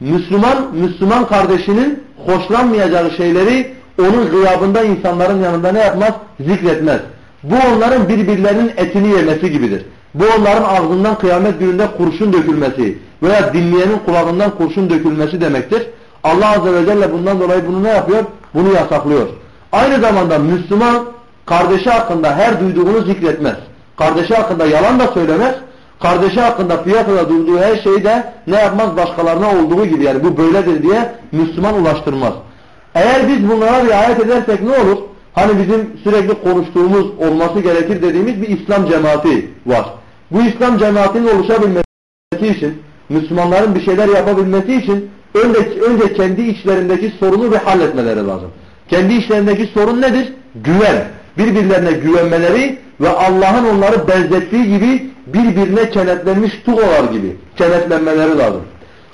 Müslüman Müslüman kardeşinin hoşlanmayacağı şeyleri onun gıyabında insanların yanında ne yapmaz? Zikretmez. Bu onların birbirlerinin etini yemesi gibidir. Bu onların ağzından kıyamet gününde kurşun dökülmesi veya dinleyenin kulağından kurşun dökülmesi demektir. Allah Azze ve Celle bundan dolayı bunu ne yapıyor? Bunu yasaklıyor. Aynı zamanda Müslüman kardeşi hakkında her duyduğunu zikretmez. Kardeşi hakkında yalan da söylemez. Kardeşi hakkında piyasada duyduğu her şeyi de ne yapmaz? Başkalarına olduğu gibi yani bu böyledir diye Müslüman ulaştırmaz. Eğer biz bunlara riayet edersek ne olur? Hani bizim sürekli konuştuğumuz olması gerekir dediğimiz bir İslam cemaati var. Bu İslam cemaatinin oluşabilmesi için, Müslümanların bir şeyler yapabilmesi için önce, önce kendi içlerindeki sorunu bir halletmeleri lazım. Kendi içlerindeki sorun nedir? Güven. Birbirlerine güvenmeleri ve Allah'ın onları benzettiği gibi birbirine kenetlenmiş tuğalar gibi kenetlenmeleri lazım.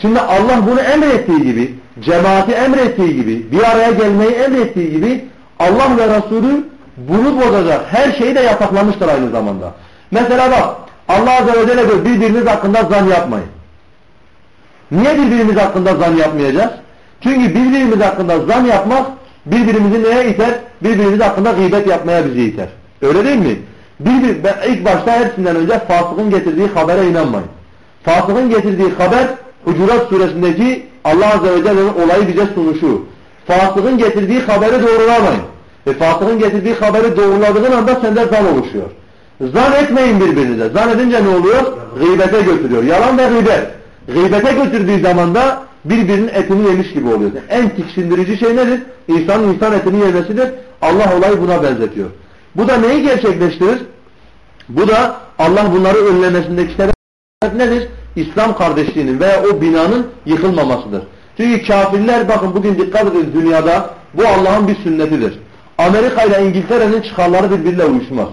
Şimdi Allah bunu emrettiği gibi, cemaati emrettiği gibi, bir araya gelmeyi emrettiği gibi Allah ve Resulü bunu bozacak her şeyi de yasaklamıştır aynı zamanda. Mesela bak Allah Azze ve Celle diyor birbiriniz hakkında zan yapmayın. Niye birbirimiz hakkında zan yapmayacağız? Çünkü birbirimiz hakkında zan yapmak birbirimizi neye iter? Birbirimiz hakkında gıybet yapmaya bizi iter. Öyle değil mi? Bir, ben ilk başta hepsinden önce fasıkın getirdiği habere inanmayın. Fasıkın getirdiği haber Hucurat suresindeki Allah Azze ve Celle'nin olayı bize sunuşu. Fasıkın getirdiği haberi doğrulamayın. E fasıkın getirdiği haberi doğruladığın anda sende zan oluşuyor. Zan etmeyin birbirinize. Zan edince ne oluyor? Gıybete götürüyor. Yalan ve gıybet. Gıybete götürdüğü zaman da birbirinin etini yemiş gibi oluyor. En tiksindirici şey nedir? İnsanın insan etini yemesidir. Allah olayı buna benzetiyor. Bu da neyi gerçekleştirir? Bu da Allah bunları önlemesindeki sebep nedir? İslam kardeşliğinin veya o binanın yıkılmamasıdır. Çünkü kafirler bakın bugün dikkat edin dünyada bu Allah'ın bir sünnetidir. Amerika ile İngiltere'nin çıkarları birbiriyle uyuşmaz.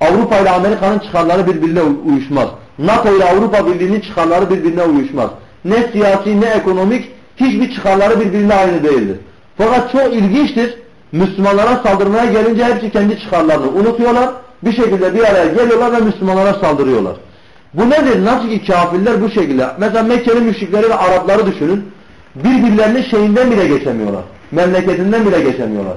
Avrupa ile Amerika'nın çıkarları birbirine uyuşmaz. NATO ile Avrupa Birliği'nin çıkarları birbirine uyuşmaz. ne siyasi ne ekonomik hiçbir çıkarları birbirine aynı değildir. Fakat çok ilginçtir. Müslümanlara saldırmaya gelince hepsi kendi çıkarlarını unutuyorlar. Bir şekilde bir araya geliyorlar ve Müslümanlara saldırıyorlar. Bu nedir? Nasıl ki kafirler bu şekilde. Mesela Mekke'nin müşrikleri ve Arapları düşünün. Birbirlerinin şeyinden bile geçemiyorlar. Memleketinden bile geçemiyorlar.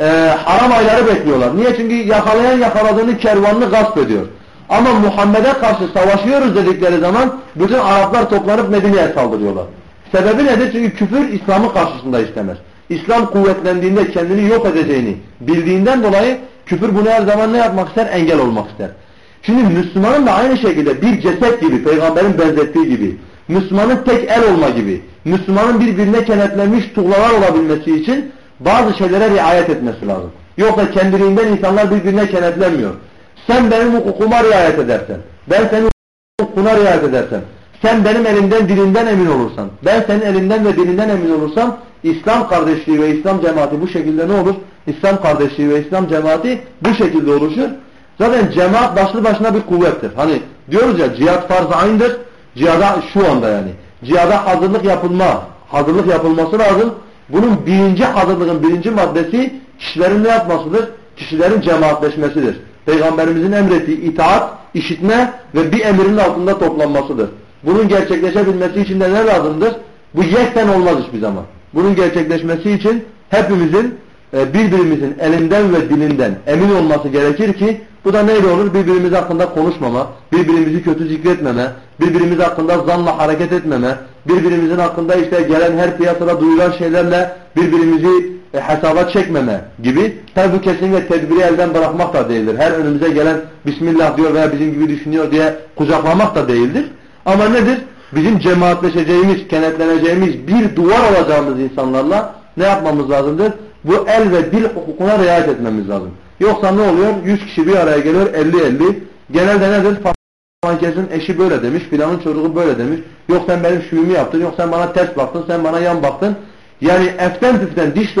Ee, haram ayları bekliyorlar. Niye? Çünkü yakalayan yakaladığını kervanını gasp ediyor. Ama Muhammed'e karşı savaşıyoruz dedikleri zaman bütün Araplar toplanıp Medine'ye saldırıyorlar. Sebebi nedir? Çünkü küfür İslam'ın karşısında istemez. İslam kuvvetlendiğinde kendini yok edeceğini bildiğinden dolayı küfür bunu her zaman ne yapmak ister? Engel olmak ister. Şimdi Müslümanın da aynı şekilde bir ceset gibi, peygamberin benzettiği gibi, Müslümanın tek el olma gibi, Müslümanın birbirine kenetlenmiş tuğlalar olabilmesi için bazı şeylere riayet etmesi lazım. Yoksa kendiliğinden insanlar birbirine kenetlenmiyor. Sen benim hukukuma riayet edersen, ben senin hukukuna riayet edersem, sen benim elimden dilinden emin olursan, ben senin elinden ve dilinden emin olursam, İslam kardeşliği ve İslam cemaati bu şekilde ne olur? İslam kardeşliği ve İslam cemaati bu şekilde oluşur. Zaten cemaat başlı başına bir kuvvettir. Hani diyoruz ya cihat farz-ı aynıdır. Cihada şu anda yani. Cihada hazırlık yapılma, hazırlık yapılması lazım. Bunun birinci hazırlığın birinci maddesi kişilerin ne yapmasıdır? Kişilerin cemaatleşmesidir. Peygamberimizin emrettiği itaat, işitme ve bir emrin altında toplanmasıdır. Bunun gerçekleşebilmesi için de ne lazımdır? Bu yekten olmaz hiçbir zaman. Bunun gerçekleşmesi için hepimizin birbirimizin elinden ve dilinden emin olması gerekir ki bu da neyle olur? Birbirimiz hakkında konuşmama, birbirimizi kötü zikretmeme, birbirimiz hakkında zanla hareket etmeme, birbirimizin hakkında işte gelen her piyasada duyulan şeylerle birbirimizi e, hesaba çekmeme gibi. Tabi bu kesinlikle tedbiri elden bırakmak da değildir. Her önümüze gelen Bismillah diyor veya bizim gibi düşünüyor diye kucaklamak da değildir. Ama nedir? Bizim cemaatleşeceğimiz, kenetleneceğimiz, bir duvar olacağımız insanlarla ne yapmamız lazımdır? Bu el ve dil hukukuna riayet etmemiz lazım. Yoksa ne oluyor? 100 kişi bir araya geliyor 50-50. Genelde nedir? Falan kesin eşi böyle demiş, filanın çocuğu böyle demiş. Yok sen benim şuyumu yaptın, yok sen bana ters baktın, sen bana yan baktın. Yani eften püften diş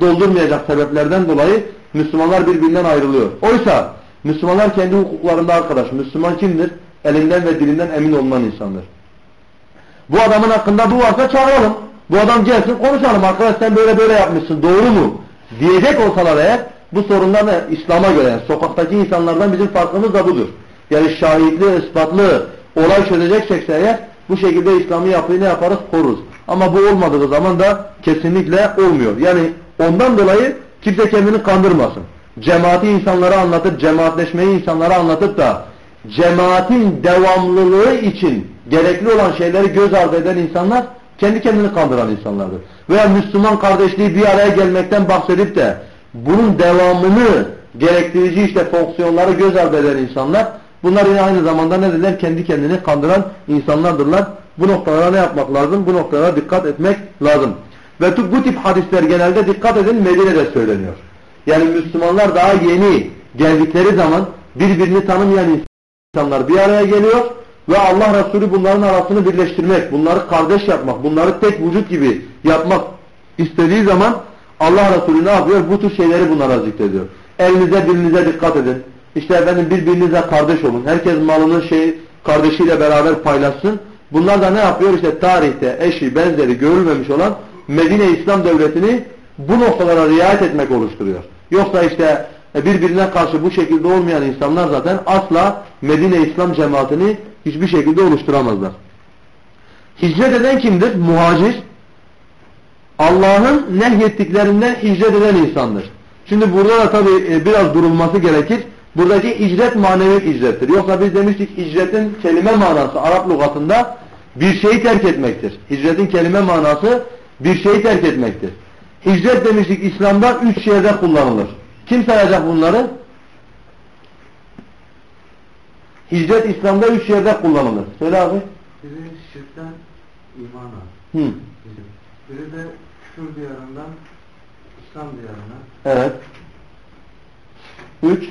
doldurmayacak sebeplerden dolayı Müslümanlar birbirinden ayrılıyor. Oysa Müslümanlar kendi hukuklarında arkadaş. Müslüman kimdir? Elinden ve dilinden emin olunan insandır. Bu adamın hakkında bu varsa çağıralım. Bu adam gelsin konuşalım. Arkadaş sen böyle böyle yapmışsın doğru mu? Diyecek olsalar eğer bu sorunlar da İslam'a göre yani sokaktaki insanlardan bizim farkımız da budur. Yani şahitli, ispatlı olay çözecekse eğer bu şekilde İslam'ı yapıyı ne yaparız? Koruruz. Ama bu olmadığı zaman da kesinlikle olmuyor. Yani ondan dolayı kimse kendini kandırmasın. Cemaati insanlara anlatıp, cemaatleşmeyi insanlara anlatıp da cemaatin devamlılığı için gerekli olan şeyleri göz ardı eden insanlar kendi kendini kandıran insanlardır. Veya Müslüman kardeşliği bir araya gelmekten bahsedip de bunun devamını gerektirici işte fonksiyonları göz ardı eden insanlar bunlar yine aynı zamanda ne dediler? Kendi kendini kandıran insanlardırlar. Bu noktalara ne yapmak lazım? Bu noktalara dikkat etmek lazım. Ve bu tip hadisler genelde dikkat edin Medine'de söyleniyor. Yani Müslümanlar daha yeni geldikleri zaman birbirini tanımayan insanlar bir araya geliyor ve Allah Resulü bunların arasını birleştirmek, bunları kardeş yapmak, bunları tek vücut gibi yapmak istediği zaman Allah Resulü ne yapıyor? Bu tür şeyleri bunlara zikrediyor. Elinize dilinize dikkat edin. İşte efendim birbirinize kardeş olun. Herkes malını şey kardeşiyle beraber paylaşsın. Bunlar da ne yapıyor? İşte tarihte eşi benzeri görülmemiş olan Medine İslam Devleti'ni bu noktalara riayet etmek oluşturuyor. Yoksa işte e, birbirine karşı bu şekilde olmayan insanlar zaten asla Medine İslam cemaatini hiçbir şekilde oluşturamazlar. Hicret eden kimdir? Muhacir. Allah'ın nehyettiklerinden hicret eden insandır. Şimdi burada da tabi e, biraz durulması gerekir. Buradaki hicret manevi hicrettir. Yoksa biz demiştik hicretin kelime manası Arap lügatında bir şeyi terk etmektir. Hicretin kelime manası bir şeyi terk etmektir. Hicret demiştik İslam'da üç yerde kullanılır. Kim sayacak bunları? Hicret İslam'da üç yerde kullanılır. Söyle abi. Biri şirkten imana. Hı. Biri de küfür diyarından İslam diyarına. Evet. Üç.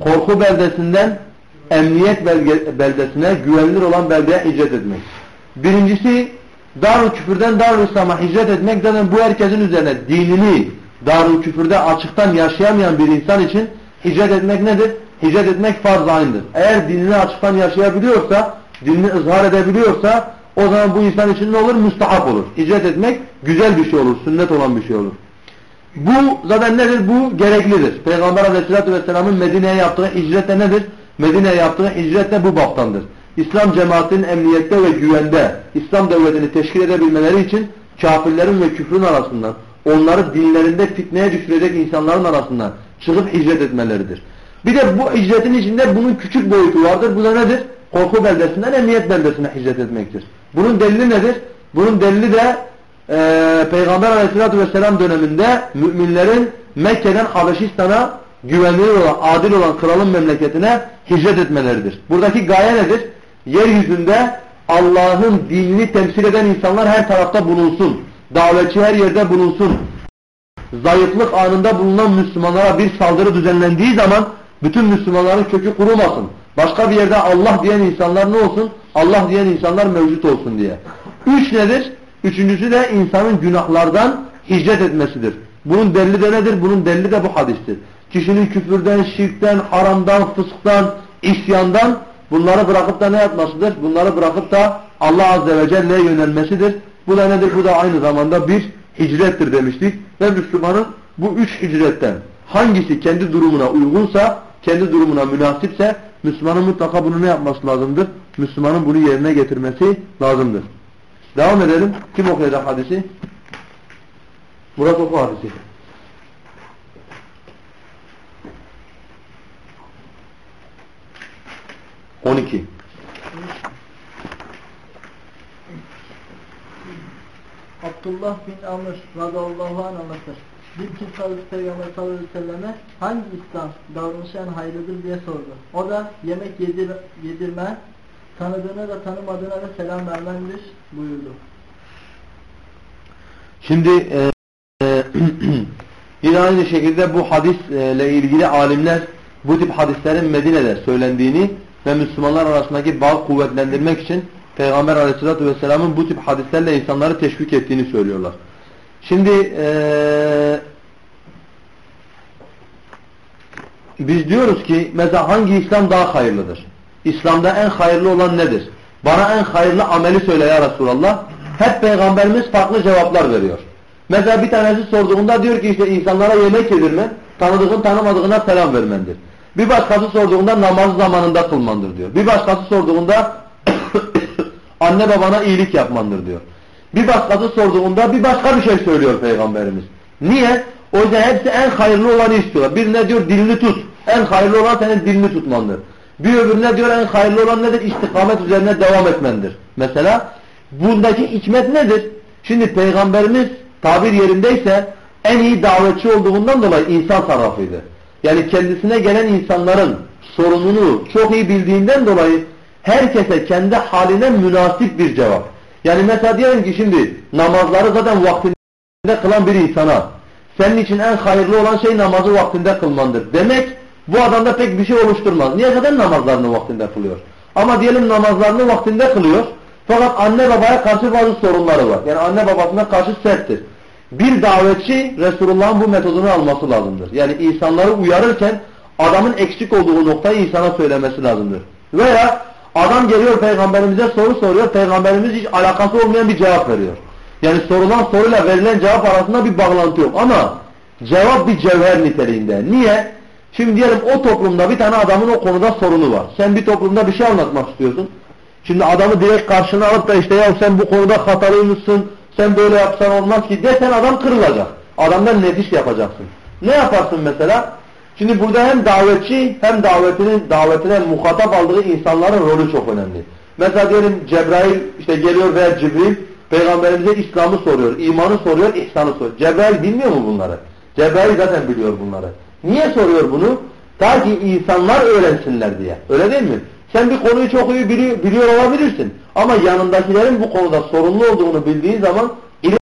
Korku beldesinden emniyet belge, beldesine güvenilir olan beldeye hicret etmek. Birincisi Darül Küfür'den Darül İslam'a hicret etmek zaten bu herkesin üzerine dinini Darül Küfür'de açıktan yaşayamayan bir insan için hicret etmek nedir? hicret etmek farz aynıdır. Eğer dinini açıktan yaşayabiliyorsa, dinini ızhar edebiliyorsa o zaman bu insan için ne olur? Müstahap olur. Hicret etmek güzel bir şey olur, sünnet olan bir şey olur. Bu zaten nedir? Bu gereklidir. Peygamber aleyhissalatü vesselamın Medine'ye yaptığı hicret de nedir? Medine'ye yaptığı hicret de bu baptandır. İslam cemaatinin emniyette ve güvende İslam devletini teşkil edebilmeleri için kafirlerin ve küfrün arasından onları dinlerinde fitneye düşürecek insanların arasından çıkıp hicret etmeleridir. Bir de bu hicretin içinde bunun küçük boyutu vardır. Bu da nedir? Korku beldesinden emniyet beldesine hicret etmektir. Bunun delili nedir? Bunun delili de e, Peygamber aleyhissalatü vesselam döneminde müminlerin Mekke'den Habeşistan'a güvenilir olan, adil olan kralın memleketine hicret etmeleridir. Buradaki gaye nedir? Yeryüzünde Allah'ın dinini temsil eden insanlar her tarafta bulunsun. Davetçi her yerde bulunsun. Zayıflık anında bulunan Müslümanlara bir saldırı düzenlendiği zaman bütün Müslümanların kökü kurumasın. Başka bir yerde Allah diyen insanlar ne olsun? Allah diyen insanlar mevcut olsun diye. Üç nedir? Üçüncüsü de insanın günahlardan hicret etmesidir. Bunun delili de nedir? Bunun delili de bu hadistir. Kişinin küfürden, şirkten, haramdan, fısktan, isyandan bunları bırakıp da ne yapmasıdır? Bunları bırakıp da Allah Azze ve Celle'ye yönelmesidir. Bu da nedir? Bu da aynı zamanda bir hicrettir demiştik. Ve Müslümanın bu üç hicretten hangisi kendi durumuna uygunsa, kendi durumuna münasipse Müslümanın mutlaka bunu ne yapması lazımdır? Müslümanın bunu yerine getirmesi lazımdır. Devam edelim. Kim okuyacak hadisi? Murat oku hadisi. On iki. Abdullah bin Amr radıyallahu anh anlatır. Bir kimse Peygamber sallallahu aleyhi ve selleme hangi İslam davranışı en hayırlıdır diye sordu. O da yemek yedir, yedirme, tanıdığına da tanımadığına da selam vermendir buyurdu. Şimdi e, e, yine aynı şekilde bu hadisle ilgili alimler bu tip hadislerin Medine'de söylendiğini ve Müslümanlar arasındaki bağ kuvvetlendirmek için Peygamber aleyhissalatü vesselamın bu tip hadislerle insanları teşvik ettiğini söylüyorlar. Şimdi ee, biz diyoruz ki mesela hangi İslam daha hayırlıdır? İslam'da en hayırlı olan nedir? Bana en hayırlı ameli söyle ya Resulallah. Hep Peygamberimiz farklı cevaplar veriyor. Mesela bir tanesi sorduğunda diyor ki işte insanlara yemek yedirmen, tanıdığın tanımadığına selam vermendir. Bir başkası sorduğunda namaz zamanında kılmandır diyor. Bir başkası sorduğunda anne babana iyilik yapmandır diyor. Bir başkası sorduğunda bir başka bir şey söylüyor Peygamberimiz. Niye? O yüzden hepsi en hayırlı olanı istiyorlar. Birine diyor dilini tut. En hayırlı olan senin dilini tutmandır. Bir öbürüne diyor en hayırlı olan nedir? İstikamet üzerine devam etmendir. Mesela bundaki hikmet nedir? Şimdi Peygamberimiz tabir yerindeyse en iyi davetçi olduğundan dolayı insan sarrafıydı. Yani kendisine gelen insanların sorununu çok iyi bildiğinden dolayı herkese kendi haline münasip bir cevap. Yani mesela diyelim ki şimdi namazları zaten vaktinde kılan bir insana senin için en hayırlı olan şey namazı vaktinde kılmandır. Demek bu adamda pek bir şey oluşturmaz. Niye zaten namazlarını vaktinde kılıyor? Ama diyelim namazlarını vaktinde kılıyor. Fakat anne babaya karşı bazı sorunları var. Yani anne babasına karşı serttir. Bir davetçi Resulullah'ın bu metodunu alması lazımdır. Yani insanları uyarırken adamın eksik olduğu noktayı insana söylemesi lazımdır. Veya adam geliyor peygamberimize soru soruyor. Peygamberimiz hiç alakası olmayan bir cevap veriyor. Yani sorulan soruyla verilen cevap arasında bir bağlantı yok. Ama cevap bir cevher niteliğinde. Niye? Şimdi diyelim o toplumda bir tane adamın o konuda sorunu var. Sen bir toplumda bir şey anlatmak istiyorsun. Şimdi adamı direkt karşına alıp da işte ya sen bu konuda hatalıymışsın, sen böyle yapsan olmaz ki desen adam kırılacak. Adamdan netiş yapacaksın. Ne yaparsın mesela? Şimdi burada hem davetçi hem davetinin davetine muhatap aldığı insanların rolü çok önemli. Mesela diyelim Cebrail işte geliyor veya Cibril peygamberimize İslam'ı soruyor, imanı soruyor, ihsanı soruyor. Cebrail bilmiyor mu bunları? Cebrail zaten biliyor bunları. Niye soruyor bunu? Ta ki insanlar öğrensinler diye. Öyle değil mi? Sen bir konuyu çok iyi biliyor, biliyor olabilirsin. Ama yanındakilerin bu konuda sorumlu olduğunu bildiğin zaman ilim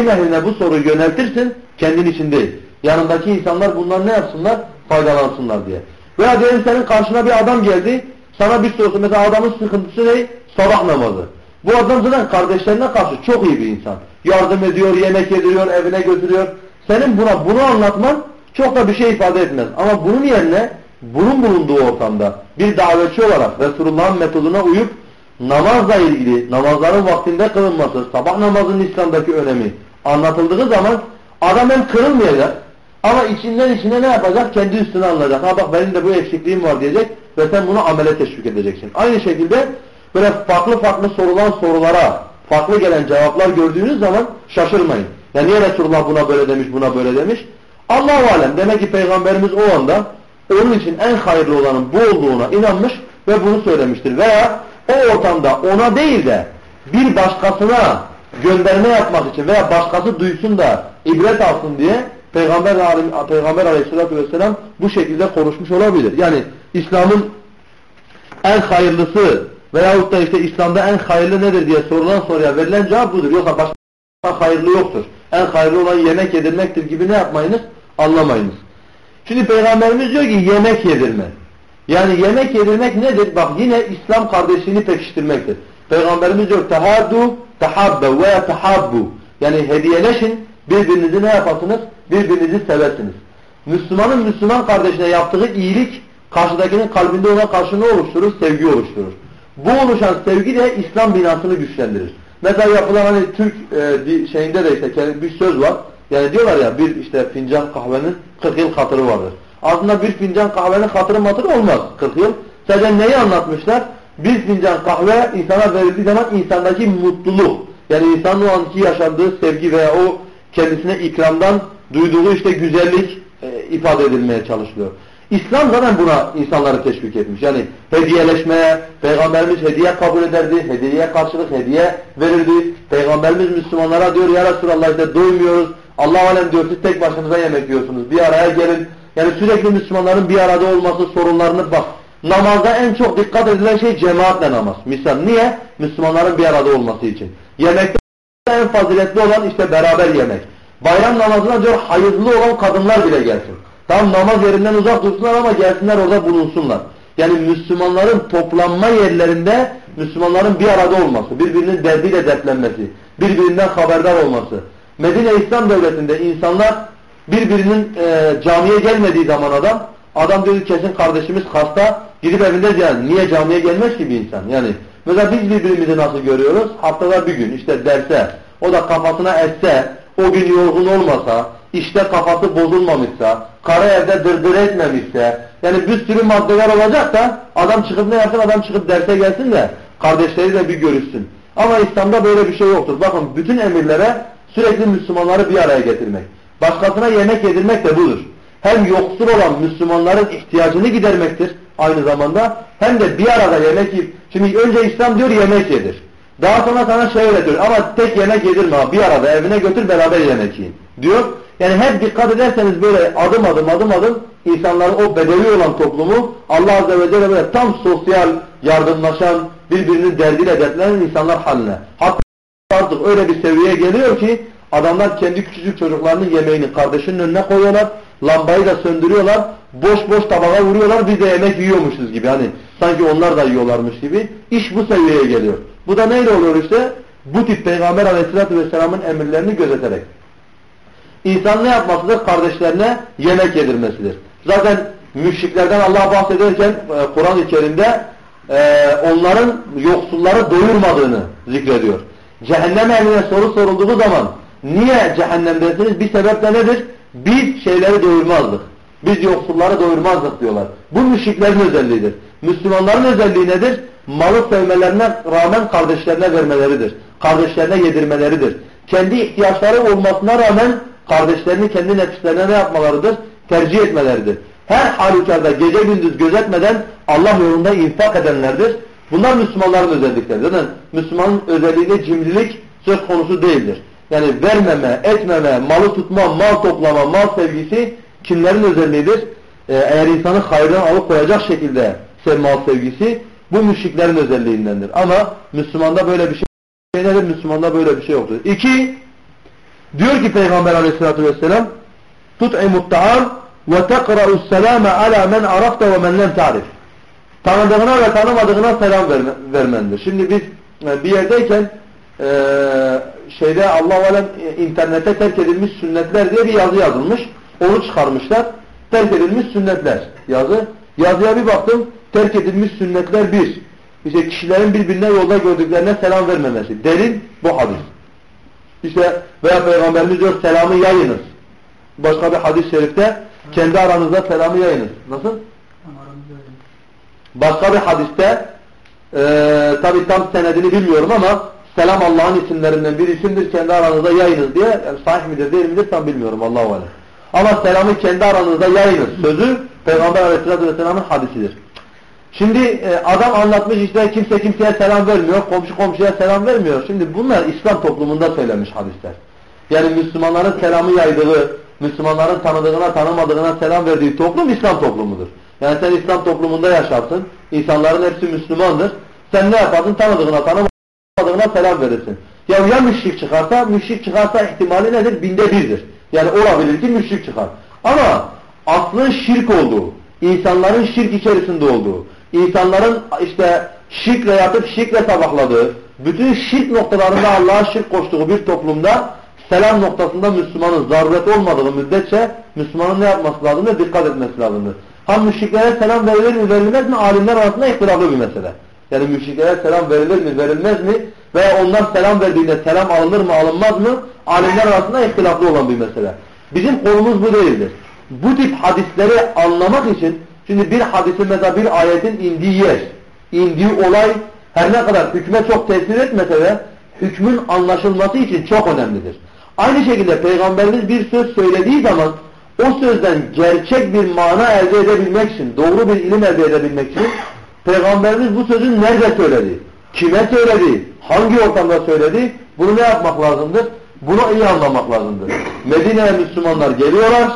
ehline bu soruyu yöneltirsin kendin için değil. Yanındaki insanlar bunlar ne yapsınlar? Faydalansınlar diye. Veya diyelim senin karşına bir adam geldi. Sana bir sorusu mesela adamın sıkıntısı ne? Sabah namazı. Bu adam zaten kardeşlerine karşı çok iyi bir insan. Yardım ediyor, yemek yediriyor, evine götürüyor. Senin buna bunu anlatman çok da bir şey ifade etmez. Ama bunun yerine bunun bulunduğu ortamda bir davetçi olarak Resulullah'ın metoduna uyup namazla ilgili namazların vaktinde kılınması, sabah namazının İslam'daki önemi anlatıldığı zaman adam hem kırılmayacak ama içinden içine ne yapacak? Kendi üstüne alınacak. Ha bak benim de bu eksikliğim var diyecek ve sen bunu amele teşvik edeceksin. Aynı şekilde böyle farklı farklı sorulan sorulara farklı gelen cevaplar gördüğünüz zaman şaşırmayın. Ya niye Resulullah buna böyle demiş, buna böyle demiş? Allah-u Alem demek ki Peygamberimiz o anda onun için en hayırlı olanın bu olduğuna inanmış ve bunu söylemiştir. Veya o ortamda ona değil de bir başkasına gönderme yapmak için veya başkası duysun da ibret alsın diye Peygamber, Peygamber aleyhissalatü vesselam bu şekilde konuşmuş olabilir. Yani İslam'ın en hayırlısı veyahut da işte İslam'da en hayırlı nedir diye sorulan soruya verilen cevap budur. Yoksa başka hayırlı yoktur. En hayırlı olan yemek yedirmektir gibi ne yapmayınız? Anlamayınız. Şimdi Peygamberimiz diyor ki yemek yedirme. Yani yemek yedirmek nedir? Bak yine İslam kardeşliğini pekiştirmektir. Peygamberimiz diyor tehaddu tehabbe ve tehabbu. Yani hediyeleşin birbirinizi ne yapasınız? Birbirinizi seversiniz. Müslümanın Müslüman kardeşine yaptığı iyilik karşıdakinin kalbinde ona karşı ne oluşturur? Sevgi oluşturur. Bu oluşan sevgi de İslam binasını güçlendirir. Mesela yapılan hani Türk e, şeyinde de işte bir söz var. Yani diyorlar ya bir işte fincan kahvenin 40 yıl hatırı vardır. Aslında bir fincan kahvenin hatırı matırı olmaz 40 yıl. Sadece neyi anlatmışlar? Bir fincan kahve insana verildiği zaman insandaki mutluluk. Yani insanın o anki yaşadığı sevgi veya o kendisine ikramdan duyduğu işte güzellik e, ifade edilmeye çalışılıyor. İslam zaten buna insanları teşvik etmiş. Yani hediyeleşmeye, Peygamberimiz hediye kabul ederdi, hediyeye karşılık hediye verirdi. Peygamberimiz Müslümanlara diyor ya Resulallah işte doymuyoruz, Allah alem diyor siz tek başınıza yemek yiyorsunuz, bir araya gelin. Yani sürekli Müslümanların bir arada olması sorunlarını bak. Namazda en çok dikkat edilen şey cemaatle namaz. Misal niye? Müslümanların bir arada olması için. Yemekte en faziletli olan işte beraber yemek. Bayram namazına diyor hayırlı olan kadınlar bile gelsin. Tam namaz yerinden uzak dursunlar ama gelsinler orada bulunsunlar. Yani Müslümanların toplanma yerlerinde Müslümanların bir arada olması, birbirinin derdiyle dertlenmesi, birbirinden haberdar olması. Medine İslam Devleti'nde insanlar birbirinin e, camiye gelmediği zaman adam, adam diyor kesin kardeşimiz hasta, gidip evinde yani niye camiye gelmez ki bir insan? Yani mesela biz birbirimizi nasıl görüyoruz? Haftada bir gün işte derse, o da kafasına etse, o gün yorgun olmasa, işte kafası bozulmamışsa, kara evde dırdır etmemişse, yani bir sürü maddeler olacak da adam çıkıp ne yapsın? Adam çıkıp derse gelsin de kardeşleri de bir görüşsün. Ama İslam'da böyle bir şey yoktur. Bakın bütün emirlere sürekli Müslümanları bir araya getirmek. Başkasına yemek yedirmek de budur. Hem yoksul olan Müslümanların ihtiyacını gidermektir aynı zamanda hem de bir arada yemek yiyip, şimdi önce İslam diyor yemek yedir. Daha sonra sana şey öğretiyor ama tek yemek yedirme bir arada evine götür beraber yemek yiyin diyor. Yani hep dikkat ederseniz böyle adım adım adım adım insanların o bedevi olan toplumu Allah Azze ve Celle böyle tam sosyal yardımlaşan birbirinin derdiyle dertlenen insanlar haline. Hatta artık öyle bir seviyeye geliyor ki adamlar kendi küçücük çocuklarının yemeğini kardeşinin önüne koyuyorlar. Lambayı da söndürüyorlar. Boş boş tabağa vuruyorlar. Biz de yemek yiyormuşuz gibi. Hani sanki onlar da yiyorlarmış gibi. İş bu seviyeye geliyor. Bu da neyle oluyor işte? Bu tip Peygamber Aleyhisselatü Vesselam'ın emirlerini gözeterek. İnsan ne yapmasıdır? Kardeşlerine yemek yedirmesidir. Zaten müşriklerden Allah bahsederken e, Kur'an-ı Kerim'de e, onların yoksulları doyurmadığını zikrediyor. Cehennem ehline soru sorulduğu zaman niye cehennemdesiniz? Bir sebep de nedir? Biz şeyleri doyurmazdık. Biz yoksulları doyurmazdık diyorlar. Bu müşriklerin özelliğidir. Müslümanların özelliği nedir? Malı sevmelerine rağmen kardeşlerine vermeleridir. Kardeşlerine yedirmeleridir. Kendi ihtiyaçları olmasına rağmen kardeşlerini kendi nefislerine ne yapmalarıdır? Tercih etmeleridir. Her halükarda gece gündüz gözetmeden Allah yolunda infak edenlerdir. Bunlar Müslümanların özellikleri. Zaten Müslümanın özelliğinde cimrilik söz konusu değildir. Yani vermeme, etmeme, malı tutma, mal toplama, mal sevgisi kimlerin özelliğidir? Ee, eğer insanı hayırdan alıkoyacak şekilde mal sevgisi bu müşriklerin özelliğindendir. Ama Müslümanda böyle bir şey nedir? Müslümanda böyle bir şey yoktur. İki, diyor ki Peygamber aleyhissalatü vesselam ve tekra'us selame ala men arafta ve men lem ta'rif. Tanıdığına ve tanımadığına selam verme, vermendir. Şimdi biz e, bir yerdeyken e, şeyde Allah-u e, internete terk edilmiş sünnetler diye bir yazı yazılmış. Onu çıkarmışlar. Terk edilmiş sünnetler yazı. Yazıya bir baktım. Terk edilmiş sünnetler bir. İşte kişilerin birbirine yolda gördüklerine selam vermemesi. Delil bu hadis. İşte veya Peygamberimiz diyor selamı yayınız. Başka bir hadis-i şerifte kendi aranızda selamı yayınız. Nasıl? Başka bir hadiste e, tabi tam senedini bilmiyorum ama selam Allah'ın isimlerinden bir isimdir kendi aranızda yayınız diye yani sahih midir değil midir tam bilmiyorum Allahu alem. Ama selamı kendi aranızda yayınız sözü Peygamber aleyhissalatü vesselamın hadisidir. Şimdi e, adam anlatmış işte kimse kimseye selam vermiyor, komşu komşuya selam vermiyor. Şimdi bunlar İslam toplumunda söylenmiş hadisler. Yani Müslümanların selamı yaydığı, Müslümanların tanıdığına tanımadığına selam verdiği toplum İslam toplumudur. Yani sen İslam toplumunda yaşarsın, insanların hepsi Müslümandır. Sen ne yaparsın? Tanıdığına tanımadığına selam verirsin. Ya ya müşrik çıkarsa, müşrik çıkarsa ihtimali nedir? Binde birdir. Yani olabilir ki müşrik çıkar. Ama aslın şirk olduğu, insanların şirk içerisinde olduğu, insanların işte şirkle yatıp şirkle sabahladığı, bütün şirk noktalarında Allah'a şirk koştuğu bir toplumda selam noktasında Müslümanın zaruret olmadığı müddetçe Müslümanın ne yapması lazımdır? Dikkat etmesi lazımdır. Ha müşriklere selam verilir mi verilmez mi? Alimler arasında ihtilaflı bir mesele. Yani müşriklere selam verilir mi verilmez mi? Veya onlar selam verdiğinde selam alınır mı alınmaz mı? Alimler arasında ihtilaflı olan bir mesele. Bizim konumuz bu değildir. Bu tip hadisleri anlamak için şimdi bir hadisin mesela bir ayetin indiği yer, indiği olay her ne kadar hükme çok tesir etmese de hükmün anlaşılması için çok önemlidir. Aynı şekilde Peygamberimiz bir söz söylediği zaman o sözden gerçek bir mana elde edebilmek için, doğru bir ilim elde edebilmek için Peygamberimiz bu sözün nerede söyledi, kime söyledi, hangi ortamda söyledi bunu ne yapmak lazımdır? Bunu iyi anlamak lazımdır. Medine'ye Müslümanlar geliyorlar,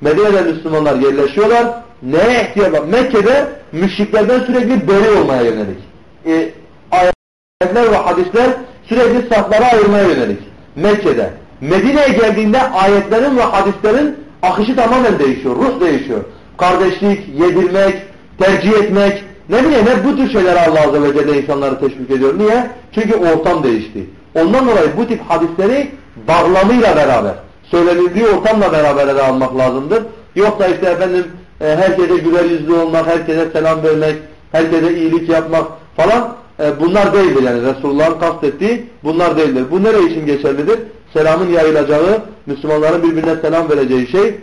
Medine'de Müslümanlar yerleşiyorlar. Neye ihtiyaç var? Mekke'de müşriklerden sürekli beri olmaya yönelik. E, ayetler ve hadisler sürekli saflara ayırmaya yönelik. Mekke'de. Medine'ye geldiğinde ayetlerin ve hadislerin akışı tamamen değişiyor. Ruh değişiyor. Kardeşlik, yedirmek, tercih etmek, ne bileyim hep bu tür şeyler Allah Azze ve Celle insanları teşvik ediyor. Niye? Çünkü ortam değişti. Ondan dolayı bu tip hadisleri bağlamıyla beraber, söylenildiği ortamla beraber ele almak lazımdır. Yoksa işte efendim e, herkese güler yüzlü olmak, herkese selam vermek, herkese iyilik yapmak falan e, bunlar değildir yani Resulullah'ın kastettiği bunlar değildir. Bu nereye için geçerlidir? Selamın yayılacağı, Müslümanların birbirine selam vereceği şey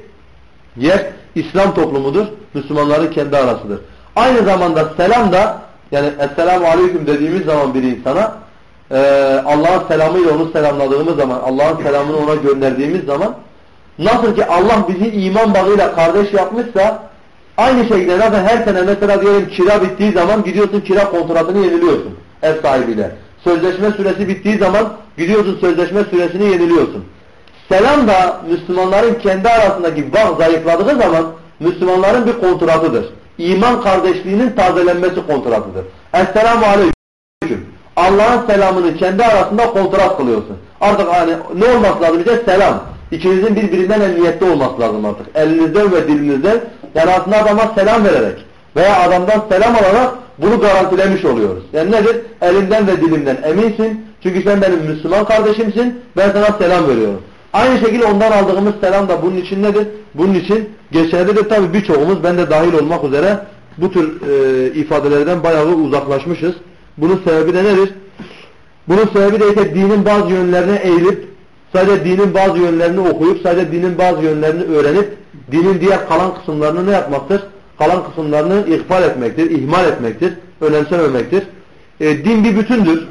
yer İslam toplumudur. Müslümanların kendi arasıdır. Aynı zamanda selam da yani Esselamu Aleyküm dediğimiz zaman bir insana e, Allah'ın selamıyla onu selamladığımız zaman Allah'ın selamını ona gönderdiğimiz zaman nasıl ki Allah bizi iman bağıyla kardeş yapmışsa aynı şekilde zaten her sene mesela diyelim kira bittiği zaman gidiyorsun kira kontratını yeniliyorsun ev sahibiyle. Sözleşme süresi bittiği zaman gidiyorsun sözleşme süresini yeniliyorsun. Selam da Müslümanların kendi arasındaki bağ zayıfladığı zaman Müslümanların bir kontratıdır. İman kardeşliğinin tazelenmesi kontratıdır. Esselamu Aleyküm. Allah'ın selamını kendi arasında kontrat kılıyorsun. Artık hani ne olması lazım bize? Selam. İkinizin birbirinden emniyette olması lazım artık. Elinizden ve dilinizden. Yani aslında adama selam vererek veya adamdan selam alarak bunu garantilemiş oluyoruz. Yani nedir? Elinden ve dilimden eminsin. Çünkü sen benim Müslüman kardeşimsin. Ben sana selam veriyorum. Aynı şekilde ondan aldığımız selam da bunun için nedir? Bunun için geçerlidir. Tabi birçoğumuz ben de dahil olmak üzere bu tür e, ifadelerden bayağı uzaklaşmışız. Bunun sebebi de nedir? Bunun sebebi de ise dinin bazı yönlerine eğilip sadece dinin bazı yönlerini okuyup sadece dinin bazı yönlerini öğrenip dinin diğer kalan kısımlarını ne yapmaktır? Kalan kısımlarını ihmal etmektir, ihmal etmektir, önemsememektir. E, din bir bütündür.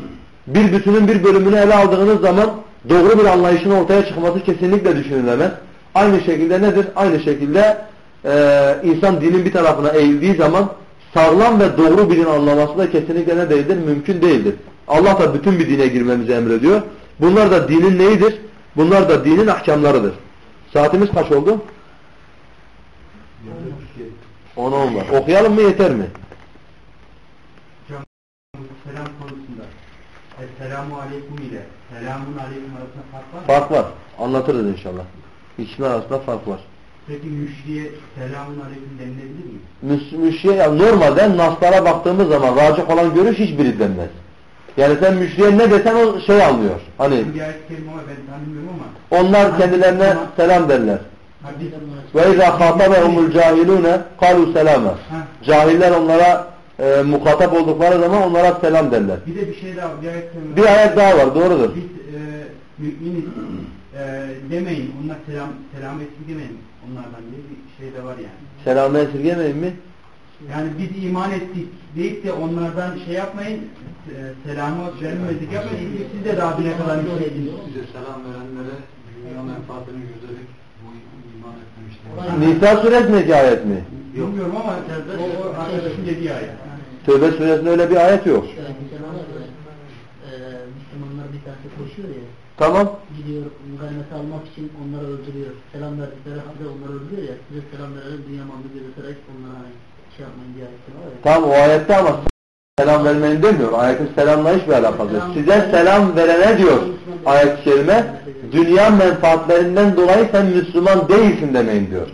Bir bütünün bir bölümünü ele aldığınız zaman doğru bir anlayışın ortaya çıkması kesinlikle düşünülemez. Aynı şekilde nedir? Aynı şekilde e, insan dinin bir tarafına eğildiği zaman sağlam ve doğru birini anlaması da kesinlikle ne değildir? Mümkün değildir. Allah da bütün bir dine girmemizi emrediyor. Bunlar da dinin neyidir? Bunlar da dinin ahkamlarıdır. Saatimiz kaç oldu? 10 olma. Okuyalım mı yeter mi? Selam konusunda. Esselamu Aleyküm ile Selamun Aleyküm arasında fark var mı? Fark var. Anlatırız inşallah. İkisinin arasında fark var. Peki müşriye Selamun Aleyküm denilebilir mi? Müs müşriye yani normalde naslara baktığımız zaman racih olan görüş hiçbiri denmez. Yani sen müşriye ne desen o şey anlıyor. Hani Bir ayet kelime var ben tanımıyorum ama onlar kendilerine selam derler. Ve izâ khâtabehumul cahilûne kâlû selâme. Cahiller onlara e, muhatap oldukları zaman onlara selam derler. Bir de bir şey daha bir ayet Bir ayet daha var doğrudur. Biz e, müminiz e, demeyin. Onlar selam selam esirgemeyin. Onlardan diye bir şey de var yani. Selamı esirgemeyin mi? Yani biz iman ettik deyip de onlardan şey yapmayın. E, selamı vermemezlik yapmayın. Siz de daha ne kadar müşteksiniz. Size selam verenlere dünya menfaatini gözledik. Nisa suresindeki ayet mi? Bilmiyorum ama o, o arkadaşın dediği ayet. Tövbe suresinde öyle bir ayet yok. Yani mesela e, Müslümanlar bir tanesi koşuyor ya, Tamam. gidiyor ganimeti almak için onları öldürüyor. Selam verdikleri halde onları öldürüyor ya, size selam verelim dünya malını gözeterek onlara şey yapmayın diye ayet var ya. Tamam o ayette ama selam vermeyin demiyor. Ayetin selamla hiçbir alakası yok. Size selam verene diyor ayet-i kerime dünya menfaatlerinden dolayı sen Müslüman değilsin demeyin diyor.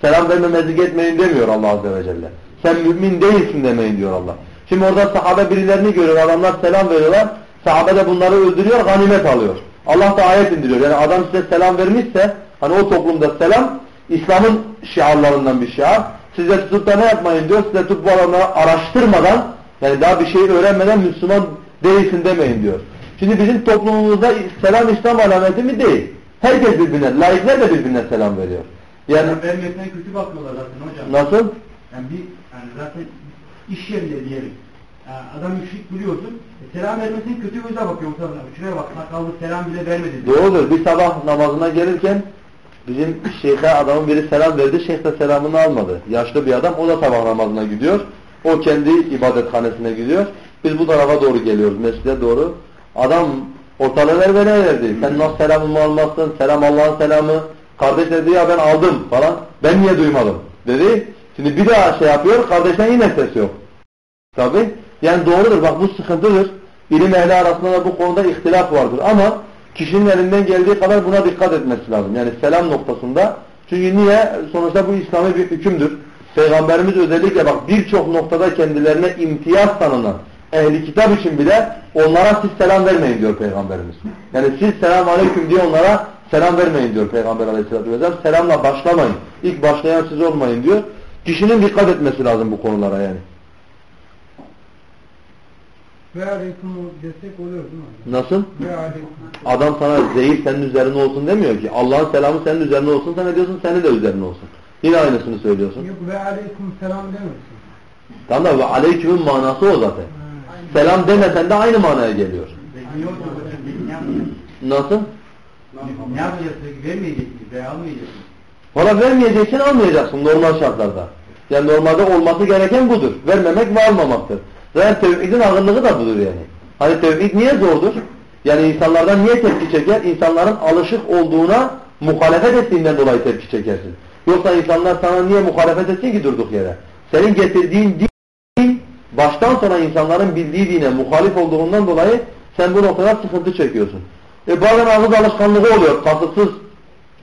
Selam vermemezlik etmeyin demiyor Allah Azze ve Celle. Sen mümin değilsin demeyin diyor Allah. Şimdi orada sahabe birilerini görüyor. Adamlar selam veriyorlar. Sahabe de bunları öldürüyor, ganimet alıyor. Allah da ayet indiriyor. Yani adam size selam vermişse hani o toplumda selam İslam'ın şiarlarından bir şiar. Size tutup da ne yapmayın diyor. Size tutup bu adamları araştırmadan yani daha bir şey öğrenmeden Müslüman değilsin demeyin diyor. Şimdi bizim toplumumuzda selam İslam alameti mi değil. Herkes birbirine, laikler de birbirine selam veriyor. Yani vermekten kötü bakıyorlar zaten hocam. nasıl? Yani bir yani zaten iş yerinde diyelim. Yani adam müşrik biliyorsun. E, selam vermesine kötü gözle bakıyor. Şuraya bak sakallı selam bile vermedi. Doğrudur. Bir sabah namazına gelirken bizim şeyhe adamın biri selam verdi. Şeyh de selamını almadı. Yaşlı bir adam. O da sabah namazına gidiyor. O kendi ibadethanesine gidiyor. Biz bu tarafa doğru geliyoruz. Mescide doğru. Adam ortalığı ver vere verdi. Sen nasıl selamımı almazsın? Selam Allah'ın selamı. Kardeş dedi ya ben aldım falan. Ben niye duymadım? Dedi. Şimdi bir daha şey yapıyor. Kardeşten yine ses yok. Tabi. Yani doğrudur. Bak bu sıkıntıdır. İlim ehli arasında da bu konuda ihtilaf vardır. Ama kişinin elinden geldiği kadar buna dikkat etmesi lazım. Yani selam noktasında. Çünkü niye? Sonuçta bu İslami bir hükümdür. Peygamberimiz özellikle bak birçok noktada kendilerine imtiyaz tanınan ehli kitap için bile onlara siz selam vermeyin diyor Peygamberimiz. Yani siz selam aleyküm diye onlara selam vermeyin diyor Peygamber aleyhissalatü vesselam. Selamla başlamayın. İlk başlayan siz olmayın diyor. Kişinin dikkat etmesi lazım bu konulara yani. Ve aleyküm destek oluyor değil mi? Nasıl? Ve aleyküm. Adam sana zehir senin üzerine olsun demiyor ki. Allah'ın selamı senin üzerine olsun. Sen ne diyorsun? Senin de üzerine olsun. Yine aynısını söylüyorsun. Yok ve aleyküm selam demiyorsun. Tamam da ve aleykümün manası o zaten. Selam demesen de aynı manaya geliyor. Nasıl? Ne yapacağız peki? Vermeyecek miyiz veya almayacak? Para vermeyeceksin almayacaksın normal şartlarda. Yani normalde olması gereken budur. Vermemek ve almamaktır. Zaten tevhidin ağırlığı da budur yani. Hani tevhid niye zordur? Yani insanlardan niye tepki çeker? İnsanların alışık olduğuna muhalefet ettiğinden dolayı tepki çekersin. Yoksa insanlar sana niye muhalefet etsin ki durduk yere? Senin getirdiğin din baştan sonra insanların bildiği dine muhalif olduğundan dolayı sen bu noktada sıkıntı çekiyorsun. E bazen ağız alışkanlığı oluyor. Kasıtsız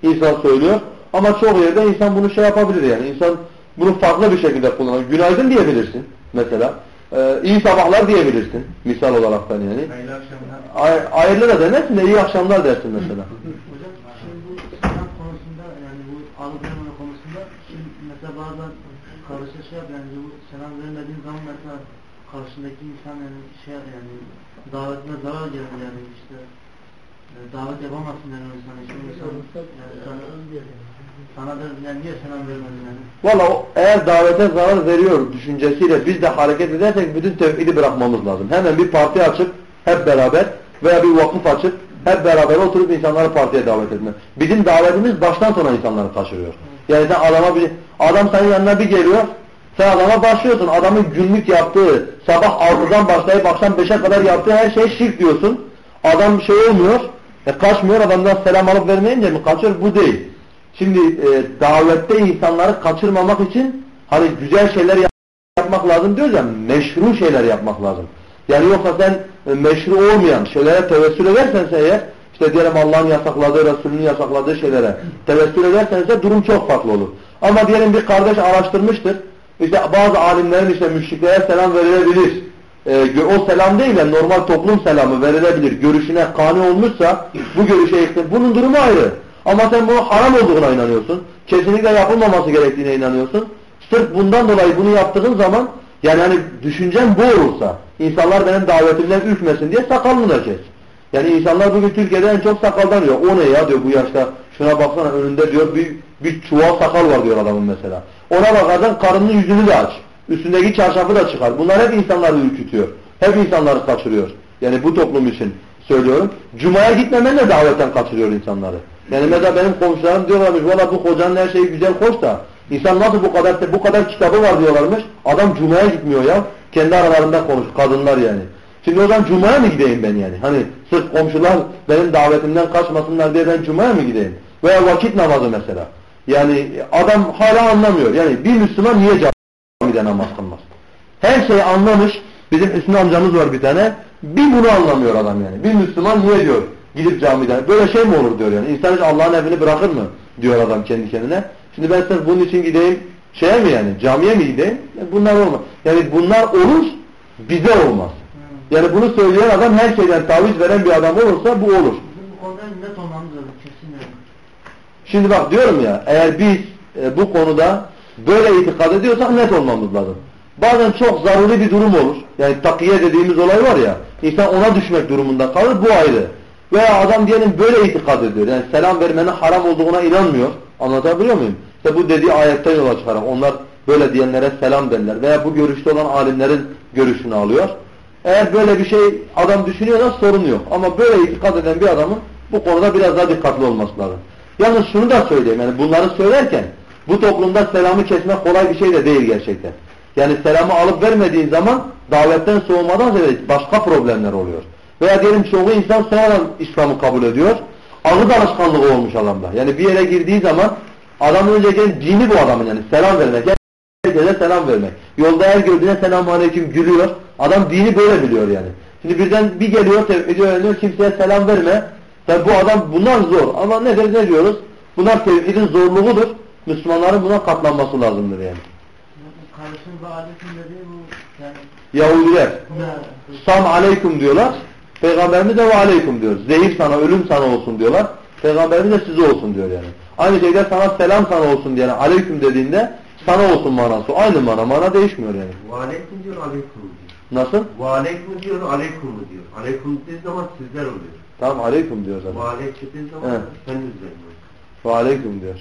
insan söylüyor. Ama çoğu yerde insan bunu şey yapabilir yani. İnsan bunu farklı bir şekilde kullanır. Günaydın diyebilirsin mesela. Ee, iyi sabahlar diyebilirsin. Misal olaraktan yani. Hayırlı akşamlar. Ay, hayırlı da demezsin de iyi akşamlar dersin mesela. Hocam şimdi bu selam konusunda yani bu algılama konusunda şimdi mesela bazen karşı şey yap yani bu selam vermediğin zaman mesela karşındaki insan yani şey yani davetine zarar gelir yani işte. E, davet yapamazsın yani o insan için. Yani sana, sana da yani niye selam vermedin yani? Valla o- eğer davete zarar veriyor düşüncesiyle biz de hareket edersek bütün tevhidi bırakmamız lazım. Hemen bir parti açıp hep beraber veya bir vakıf açıp hep beraber oturup insanları partiye davet etme. Bizim davetimiz baştan sona insanları taşırıyor. Yani sen adama bir adam senin yanına bir geliyor sen adama başlıyorsun. Adamın günlük yaptığı sabah 6'dan başlayıp akşam 5'e kadar yaptığı her şey şirk diyorsun. Adam bir şey olmuyor. E kaçmıyor adamdan selam alıp vermeyince mi kaçıyor? Bu değil. Şimdi e, davette insanları kaçırmamak için hani güzel şeyler yap- yapmak lazım diyoruz ya meşru şeyler yapmak lazım. Yani yoksa sen e, meşru olmayan şeylere tevessül edersen eğer işte diyelim Allah'ın yasakladığı, Resulünün yasakladığı şeylere tevessül edersen durum çok farklı olur. Ama diyelim bir kardeş araştırmıştır. İşte bazı alimlerin işte müşriklere selam verilebilir. E, o selam değil de normal toplum selamı verilebilir. Görüşüne kani olmuşsa bu görüşe ikna- bunun durumu ayrı. Ama sen bunun haram olduğuna inanıyorsun. Kesinlikle yapılmaması gerektiğine inanıyorsun. Sırf bundan dolayı bunu yaptığın zaman yani hani düşüncen bu olursa insanlar benim davetimden ürkmesin diye sakalını da kes. Yani insanlar bugün Türkiye'de en çok sakaldan diyor. O ne ya diyor bu yaşta. Şuna baksana önünde diyor bir, bir çuval sakal var diyor adamın mesela. Ona bakarsan karının yüzünü de aç. Üstündeki çarşafı da çıkar. Bunlar hep insanları ürkütüyor. Hep insanları kaçırıyor. Yani bu toplum için söylüyorum. Cuma'ya gitmemen de davetten kaçırıyor insanları. Yani mesela benim komşularım diyorlarmış valla bu hocanın her şeyi güzel hoş da insan nasıl bu kadar bu kadar kitabı var diyorlarmış. Adam Cuma'ya gitmiyor ya. Kendi aralarında konuş kadınlar yani. Şimdi o zaman Cuma'ya mı gideyim ben yani? Hani sırf komşular benim davetimden kaçmasınlar diye ben Cuma'ya mı gideyim? Veya vakit namazı mesela. Yani adam hala anlamıyor. Yani bir Müslüman niye camide namaz kılmaz? Her şeyi anlamış. Bizim Hüsnü amcamız var bir tane. Bir bunu anlamıyor adam yani. Bir Müslüman niye diyor gidip camiden. Böyle şey mi olur diyor yani. İnsan hiç Allah'ın evini bırakır mı? Diyor adam kendi kendine. Şimdi ben sırf bunun için gideyim şeye mi yani camiye mi gideyim? Bunlar olmaz. Yani bunlar olur bize olmaz. Yani bunu söyleyen adam her şeyden taviz veren bir adam olursa bu olur. Bu konuda net olmamız lazım. Şimdi bak diyorum ya eğer biz e, bu konuda böyle itikad ediyorsak net olmamız lazım. Bazen çok zaruri bir durum olur. Yani takiye dediğimiz olay var ya. insan ona düşmek durumunda kalır. Bu ayrı. Veya adam diyelim böyle itikad ediyor. Yani selam vermenin haram olduğuna inanmıyor. Anlatabiliyor muyum? İşte bu dediği ayetten yola çıkarak onlar böyle diyenlere selam derler. Veya bu görüşte olan alimlerin görüşünü alıyor. Eğer böyle bir şey adam düşünüyorsa sorun yok. Ama böyle itikad eden bir adamın bu konuda biraz daha dikkatli olması lazım. Yalnız şunu da söyleyeyim. Yani bunları söylerken bu toplumda selamı kesmek kolay bir şey de değil gerçekten. Yani selamı alıp vermediğin zaman davetten soğumadan ziyade başka problemler oluyor. Veya diyelim çoğu insan sonradan İslam'ı kabul ediyor. Ağız alışkanlığı olmuş adamda. Yani bir yere girdiği zaman adamın önceki dini bu adamın yani selam vermek. Herkese selam vermek. Yolda her gördüğüne selamun aleyküm gülüyor. Adam dini böyle biliyor yani. Şimdi birden bir geliyor öğreniyor kimseye selam verme. Tabi bu adam bunlar zor ama nedir ne diyoruz? Bunlar tevhidin zorluğudur. Müslümanların buna katlanması lazımdır yani. Yahudiler ne? Sam aleyküm diyorlar. Peygamberimiz de ve aleyküm diyor. Zehir sana, ölüm sana olsun diyorlar. Peygamberimiz de size olsun diyor yani. Aynı şekilde sana selam sana olsun diye yani aleyküm dediğinde sana olsun manası. Aynı mana, mana değişmiyor yani. Ve aleyküm diyor, aleyküm diyor. Nasıl? Ve aleyküm diyor, aleyküm diyor. Aleyküm dediği zaman sizler oluyor. Tamam aleyküm diyor Ve zaten. aleyküm dediği zaman Evet. sen üzerine. Ve aleyküm diyor.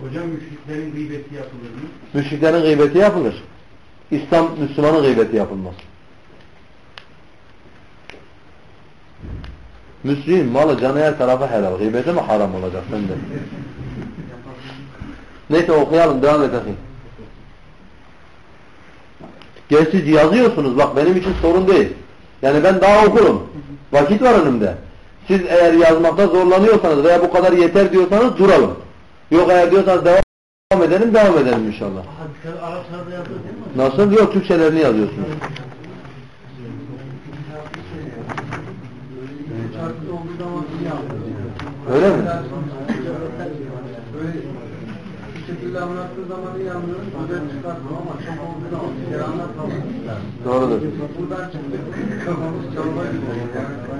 Hocam müşriklerin gıybeti yapılır mı? Müşriklerin gıybeti yapılır. İslam Müslümanın gıybeti yapılmaz. Müslümin malı canı her tarafa helal. Gıybeti mi haram olacak sende? Neyse okuyalım devam edelim. Gerçi siz yazıyorsunuz bak benim için sorun değil. Yani ben daha okurum. Vakit var önümde. Siz eğer yazmakta zorlanıyorsanız veya bu kadar yeter diyorsanız duralım. Yok eğer diyorsanız devam edelim devam edelim inşallah. Nasıl? Yok Türkçelerini yazıyorsunuz. Öyle mi? Şekilde anlattığı zaman iyi anlıyoruz. Buradan çıkartma ama çok olduğu zaman bir lazım. Doğrudur.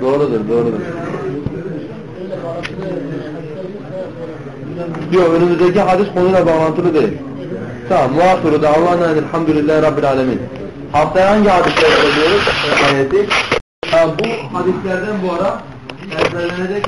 Doğrudur, doğrudur. Yok önümüzdeki hadis konuyla bağlantılı değil. Tamam. Muhakkuru da Allah'ın elhamdülillahi rabbil alemin. Haftaya hangi hadisleri söylüyoruz? Ayeti. Bu hadislerden bu ara ezberlenecek